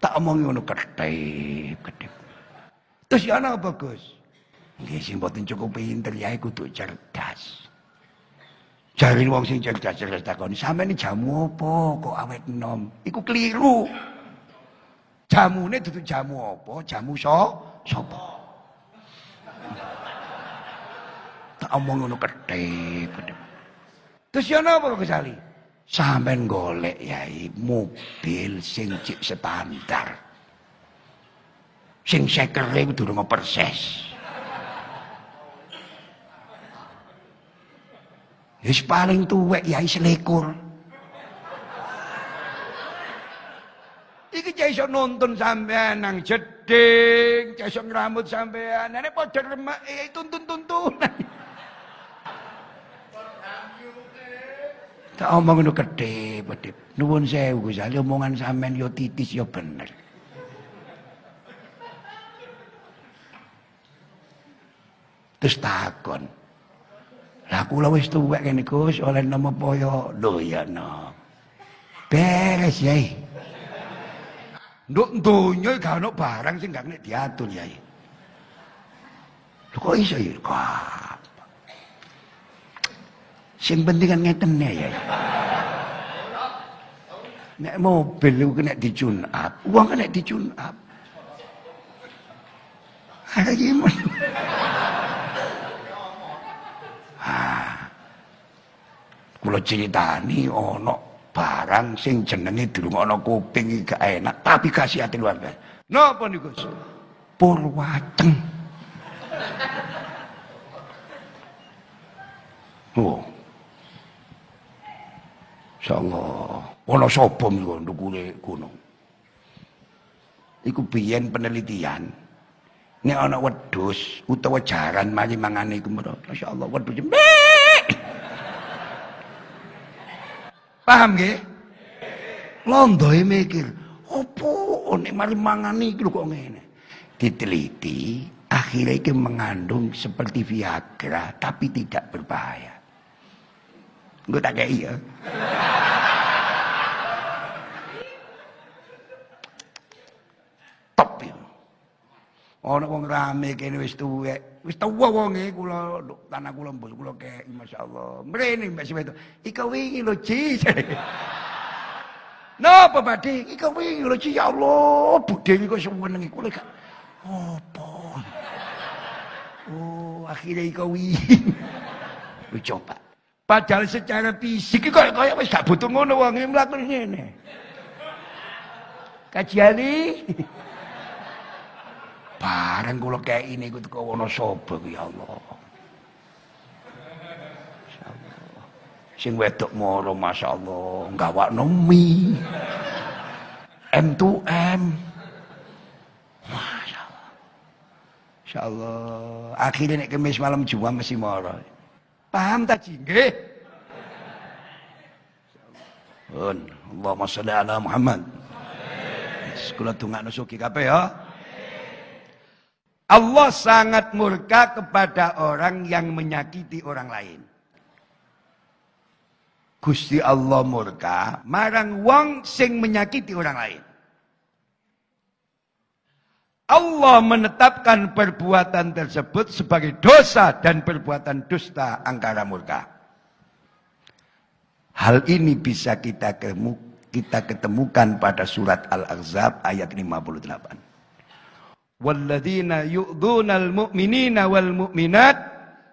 Tak omong ngono ketip, ketip. Terus ya ana apa, Gus? Nggih cukup pinter yai kudu cerdas. Jari wong sing cerdas cerdas takon, sampeyan jamu apa kok awet enom? Iku keliru. Jamune dudu jamu apa? Jamu so sapa? Tak omong ngono ketip. Terus ya napa Gus Ali? Sampeyan golek yai mobil sing cik standar. Sing sekere durung perses. Wis paling tuwek yai selikur. iso nonton sampean nang jeding, iso ngrambut sampean. Nek padha remek eh, tuntun-tuntunan. Tak omong ngono kedhe, pedhip. Nuwun sewu Gus Ali omongan sampean yo titis yo bener. Terus takon. Lah kula wis tuwek kene Gus, oleh nama poyo. Lho ya no. Beres yai. Nduk donya gak ono barang sing gak nek diatur yai. Lho kok iso ya? Kok. Sing penting kan ngeten ya. Nek mobil lu kena dicun up, uang kena dicun up. Ada gimana? Kula ceritani ono barang sing jenenge dirungokno kuping gak enak, tapi kasih hati luar biasa. Napa niku? Purwateng. Oh. Insyaallah. Ono sapa niku ndukure gunung. Iku biyen penelitian. Nek ana wedhus utawa jaran mari mangane iku masyaallah wedhus Paham nggih? Londoe mikir, opo nek mari mangan iki kok ngene. Diteliti, akhirnya itu mengandung seperti Viagra tapi tidak berbahaya. Gue tak kayak iya. Top ya. Ana wong rame kene wis tuwek. Wis tuwa wonge kula tanah kula mbus kula kek masyaallah. Mrene Mbak Siweto. Ika wingi lho Ci. Napa Badhe? Ika wingi lho Ci ya Allah, budhe kok seneng kula gak. Apa? Oh, akhirnya ika wingi. Lu coba. Padahal secara fisik kok kaya wis gak butuh ngono wonge mlaku ngene. Kajiani. Bareng kula kayak ini ku teko Wonosobo ya Allah. Masyaallah. Sing wedok moro masyaallah gawakno mie. M to M. Masyaallah. Insyaallah. Akhirnya nek kemis malam Jumat mesti moro. Paham tak nggih? Pun, Allahumma sholli ala Muhammad. Kula dongakno suki kabeh ya. Allah sangat murka kepada orang yang menyakiti orang lain. Gusti Allah murka marang wong sing menyakiti orang lain. Allah menetapkan perbuatan tersebut sebagai dosa dan perbuatan dusta angkara murka. Hal ini bisa kita kita ketemukan pada surat Al-Ahzab ayat 58. Walladzina yu'dzunal mu'minina wal mu'minat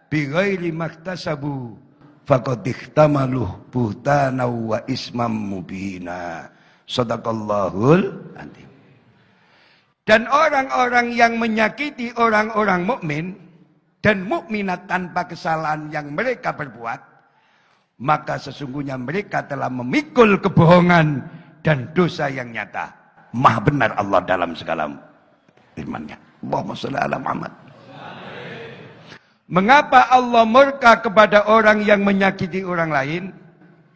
bighairi maktasabu faqad ihtamalu buhtana wa ismam mubina. Sadaqallahul azim. Dan orang-orang yang menyakiti orang-orang mukmin dan mukminat tanpa kesalahan yang mereka perbuat, maka sesungguhnya mereka telah memikul kebohongan dan dosa yang nyata. Maha benar Allah dalam segala firman-Nya. Allahumma sholli ala Muhammad. Mengapa Allah murka kepada orang yang menyakiti orang lain?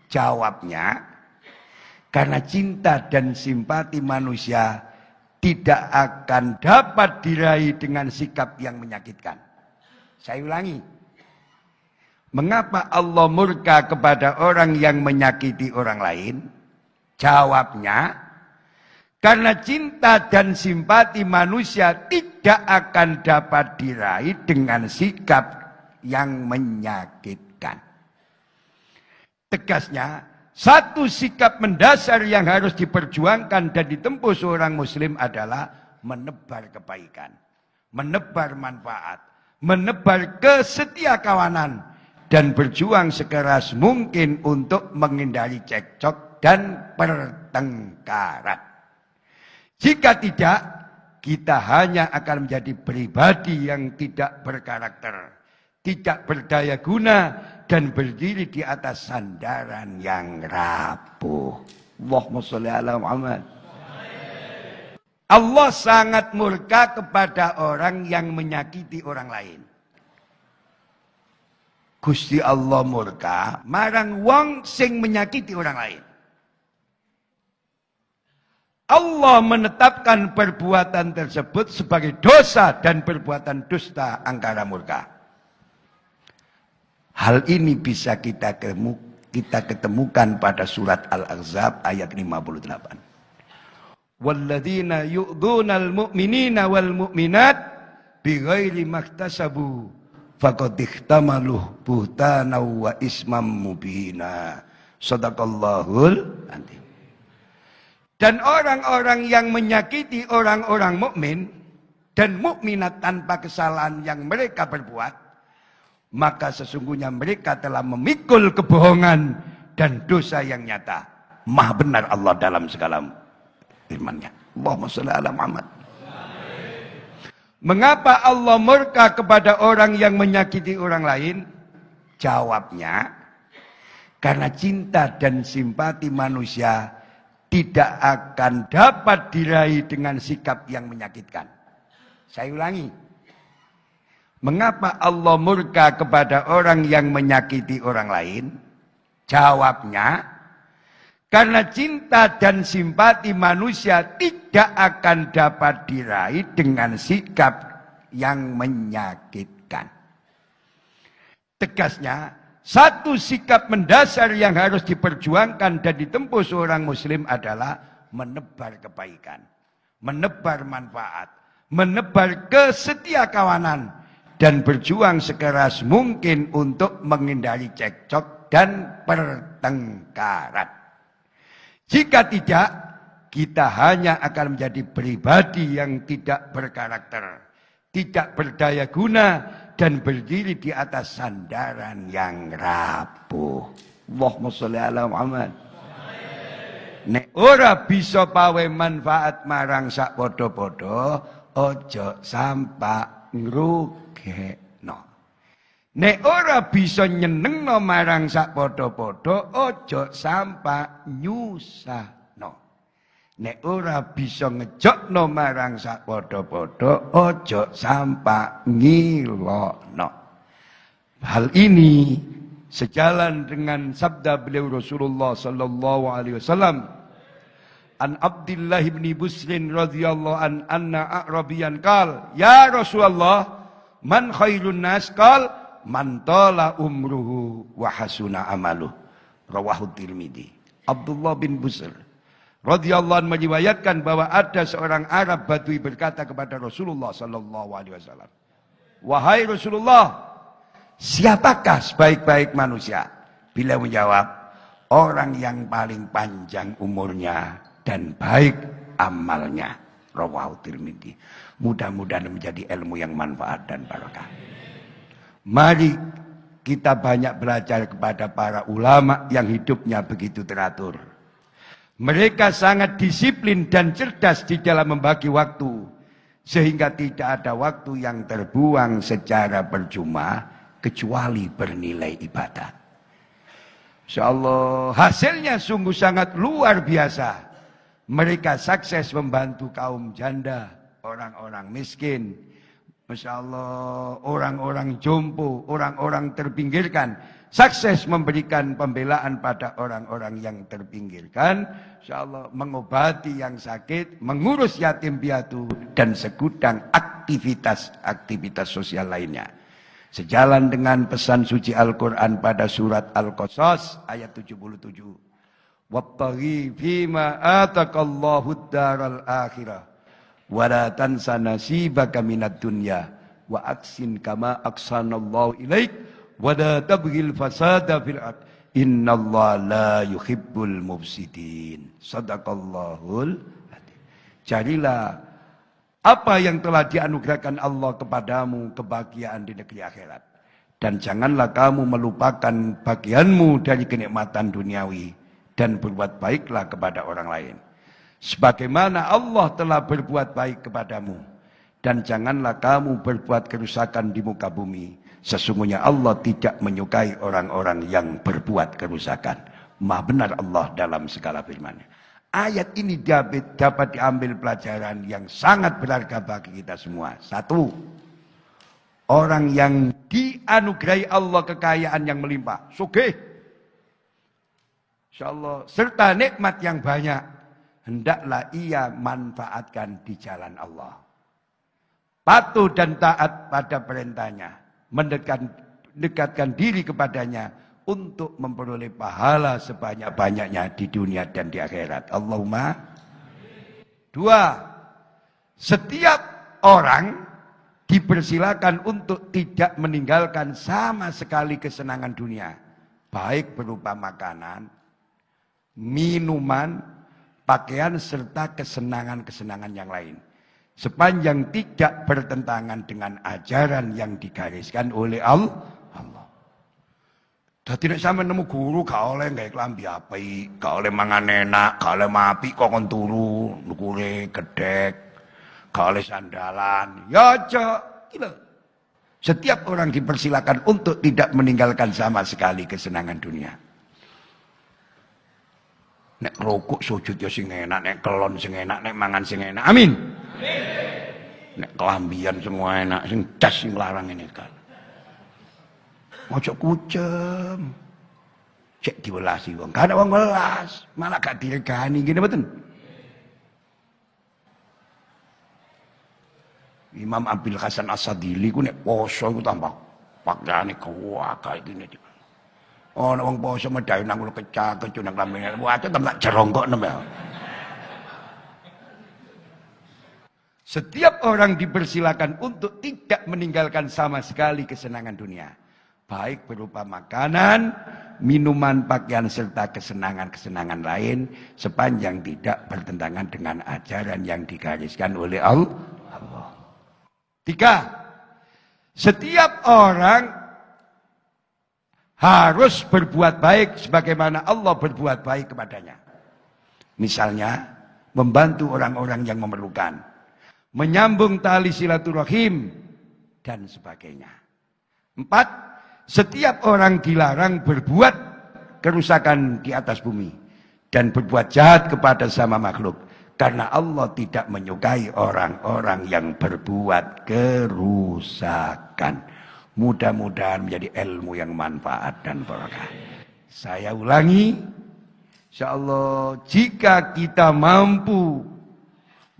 Jawabnya, karena cinta dan simpati manusia tidak akan dapat diraih dengan sikap yang menyakitkan. Saya ulangi. Mengapa Allah murka kepada orang yang menyakiti orang lain? Jawabnya, karena cinta dan simpati manusia tidak akan dapat diraih dengan sikap yang menyakitkan. Tegasnya, satu sikap mendasar yang harus diperjuangkan dan ditempuh seorang muslim adalah menebar kebaikan, menebar manfaat, menebar kesetia kawanan, dan berjuang sekeras mungkin untuk menghindari cekcok dan pertengkaran. Jika tidak, kita hanya akan menjadi pribadi yang tidak berkarakter, tidak berdaya guna, dan berdiri di atas sandaran yang rapuh. Allahumma sholli ala Muhammad. Allah sangat murka kepada orang yang menyakiti orang lain. Gusti Allah murka marang wong sing menyakiti orang lain. Allah menetapkan perbuatan tersebut sebagai dosa dan perbuatan dusta angkara murka. Hal ini bisa kita kita ketemukan pada surat Al-Ahzab ayat 58. Walladzina yu'dhunal mu'minina wal mu'minat bighairi maktasabu faqad ihtamalu buhtana wa ismam mubina. Sadaqallahul antim. Dan orang-orang yang menyakiti orang-orang mukmin dan mukminat tanpa kesalahan yang mereka berbuat, maka sesungguhnya mereka telah memikul kebohongan dan dosa yang nyata. Maha benar Allah dalam segala firman-Nya. Allahumma shalli ala Muhammad. Mengapa Allah murka kepada orang yang menyakiti orang lain? Jawabnya, karena cinta dan simpati manusia tidak akan dapat diraih dengan sikap yang menyakitkan. Saya ulangi. Mengapa Allah murka kepada orang yang menyakiti orang lain? Jawabnya, karena cinta dan simpati manusia tidak akan dapat diraih dengan sikap yang menyakitkan. Tegasnya, satu sikap mendasar yang harus diperjuangkan dan ditempuh seorang muslim adalah menebar kebaikan, menebar manfaat, menebar kesetia kawanan dan berjuang sekeras mungkin untuk menghindari cekcok dan pertengkaran. Jika tidak, kita hanya akan menjadi pribadi yang tidak berkarakter, tidak berdaya guna, dan berdiri di atas sandaran yang rapuh. Allahumma sholli ala Muhammad. Nek ora bisa pawe manfaat marang sak padha-padha, aja sampak ngrugekno. Nek ora bisa nyenengno marang sak padha-padha, aja sampak nyusah. Nek ora bisa ngejokno marang sak padha-padha aja sampak ngilokno. Hal ini sejalan dengan sabda beliau Rasulullah sallallahu alaihi wasallam. An Abdullah bin Busrin radhiyallahu an anna Arabiyan qal ya Rasulullah man khairun nas? Qal man tala umruhu wa hasuna amaluh. Rawahu Tirmidzi. Abdullah bin Busr radhiyallahu anhu meriwayatkan bahwa ada seorang Arab Badui berkata kepada Rasulullah sallallahu alaihi wasallam, "Wahai Rasulullah, siapakah sebaik-baik manusia?" Bila menjawab, "Orang yang paling panjang umurnya dan baik amalnya." Rawahu Tirmidzi. Mudah-mudahan menjadi ilmu yang manfaat dan barokah. Mari kita banyak belajar kepada para ulama yang hidupnya begitu teratur mereka sangat disiplin dan cerdas di dalam membagi waktu. Sehingga tidak ada waktu yang terbuang secara percuma kecuali bernilai ibadah. InsyaAllah hasilnya sungguh sangat luar biasa. Mereka sukses membantu kaum janda, orang-orang miskin. Masya Allah, orang-orang jompo, orang-orang terpinggirkan sukses memberikan pembelaan pada orang-orang yang terpinggirkan. InsyaAllah mengobati yang sakit, mengurus yatim piatu, dan segudang aktivitas-aktivitas sosial lainnya. Sejalan dengan pesan suci Al-Quran pada surat Al-Qasas ayat 77. Wattaghi fima atakallahu daral akhirah. Wala tansa nasibaka minat dunya. Wa aksin kama aksanallahu ilaik Wada tabghil fasada fil. Innallaha la yuhibbul mufsidin. Sadaqallahul Carilah apa yang telah dianugerahkan Allah kepadamu kebahagiaan di negeri akhirat. Dan janganlah kamu melupakan bagianmu dari kenikmatan duniawi. Dan berbuat baiklah kepada orang lain. Sebagaimana Allah telah berbuat baik kepadamu. Dan janganlah kamu berbuat kerusakan di muka bumi Sesungguhnya Allah tidak menyukai orang-orang yang berbuat kerusakan. Maha benar Allah dalam segala firman Ayat ini dapat, dapat diambil pelajaran yang sangat berharga bagi kita semua. Satu, orang yang dianugerahi Allah kekayaan yang melimpah. Sugih. InsyaAllah. Serta nikmat yang banyak. Hendaklah ia manfaatkan di jalan Allah. Patuh dan taat pada perintahnya. Mendekatkan, diri kepadanya untuk memperoleh pahala sebanyak-banyaknya di dunia dan di akhirat. Allahumma. Dua, setiap orang dipersilakan untuk tidak meninggalkan sama sekali kesenangan dunia. Baik berupa makanan, minuman, pakaian, serta kesenangan-kesenangan yang lain. Sepanjang tidak bertentangan dengan ajaran yang digariskan oleh Allah Dadi nek sampe nemu guru gak oleh gawe klambi apik, gak oleh mangan enak, gak oleh mapi kok kon turu, nukure gedek, gak oleh sandalan. Ya aja, gitu. Setiap orang dipersilakan untuk tidak meninggalkan sama sekali kesenangan dunia. Nek rokok sujud ya sing enak, nek kelon sing enak, nek mangan sing enak. Amin. Nek kelambian semua enak, sing das sing larang ini kan. Ojo kucem. Cek diwelasi wong. Ada wong welas, malah gak diregani gini betul. Imam Abil Hasan Asadili ku nek poso iku tambah pakaiane kuwaka iki nek. Oh, nek wong poso medhae nang kecak kecu nang lamene. Wah, tambah jerongkok nembe. Setiap orang dipersilakan untuk tidak meninggalkan sama sekali kesenangan dunia baik berupa makanan, minuman, pakaian serta kesenangan-kesenangan lain sepanjang tidak bertentangan dengan ajaran yang digariskan oleh Allah. Tiga, setiap orang harus berbuat baik sebagaimana Allah berbuat baik kepadanya. Misalnya, membantu orang-orang yang memerlukan, menyambung tali silaturahim, dan sebagainya. Empat, setiap orang dilarang berbuat kerusakan di atas bumi dan berbuat jahat kepada sama makhluk karena Allah tidak menyukai orang-orang yang berbuat kerusakan. Mudah-mudahan menjadi ilmu yang manfaat dan berkah. Saya ulangi, insyaallah jika kita mampu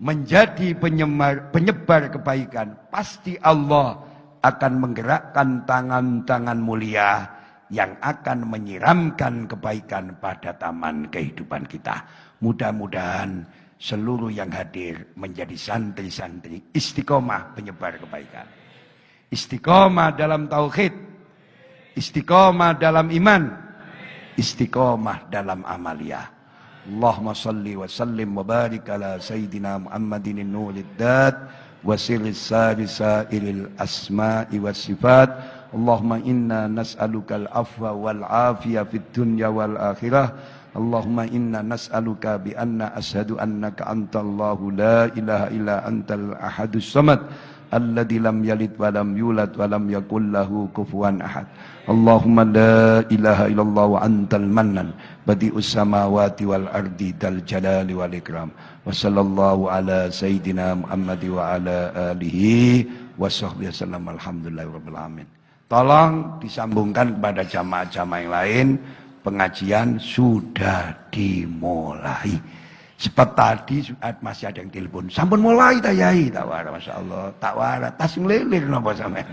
menjadi penyebar, penyebar kebaikan, pasti Allah akan menggerakkan tangan-tangan mulia yang akan menyiramkan kebaikan pada taman kehidupan kita. Mudah-mudahan seluruh yang hadir menjadi santri-santri istiqomah penyebar kebaikan. Istiqomah dalam tauhid, istiqomah dalam iman, istiqomah dalam amalia. اللهم صل وسلم وبارك على سيدنا محمد النور الداد وسر السار سائر الاسماء والصفات اللهم انا نسالك العفو والعافيه في الدنيا والاخره اللهم انا نسالك بان اشهد انك انت الله لا اله الا انت الاحد الصمد الذي لم يلد ولم يولد ولم يكن له كفوا احد اللهم لا اله الا الله وانت المنن badi'us samawati wal ardi dal jalali wal ikram. Wa sallallahu ala sayyidina Muhammad wa ala alihi wa sahbihi wasallam alhamdulillah rabbil alamin. Tolong disambungkan kepada jamaah-jamaah yang lain. Pengajian sudah dimulai. Sebab tadi masih ada yang telepon. Sampun mulai tayai. Tawara masya Allah. Tawara tas ngelilir napa sampean?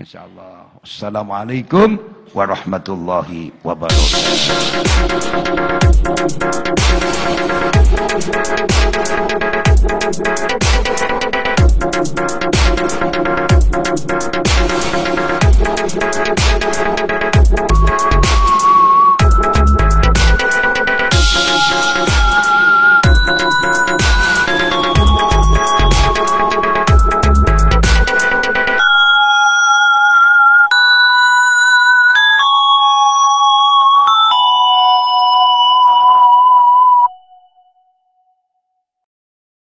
insyaallah assalamualaikum warahmatullahi wabarakatuh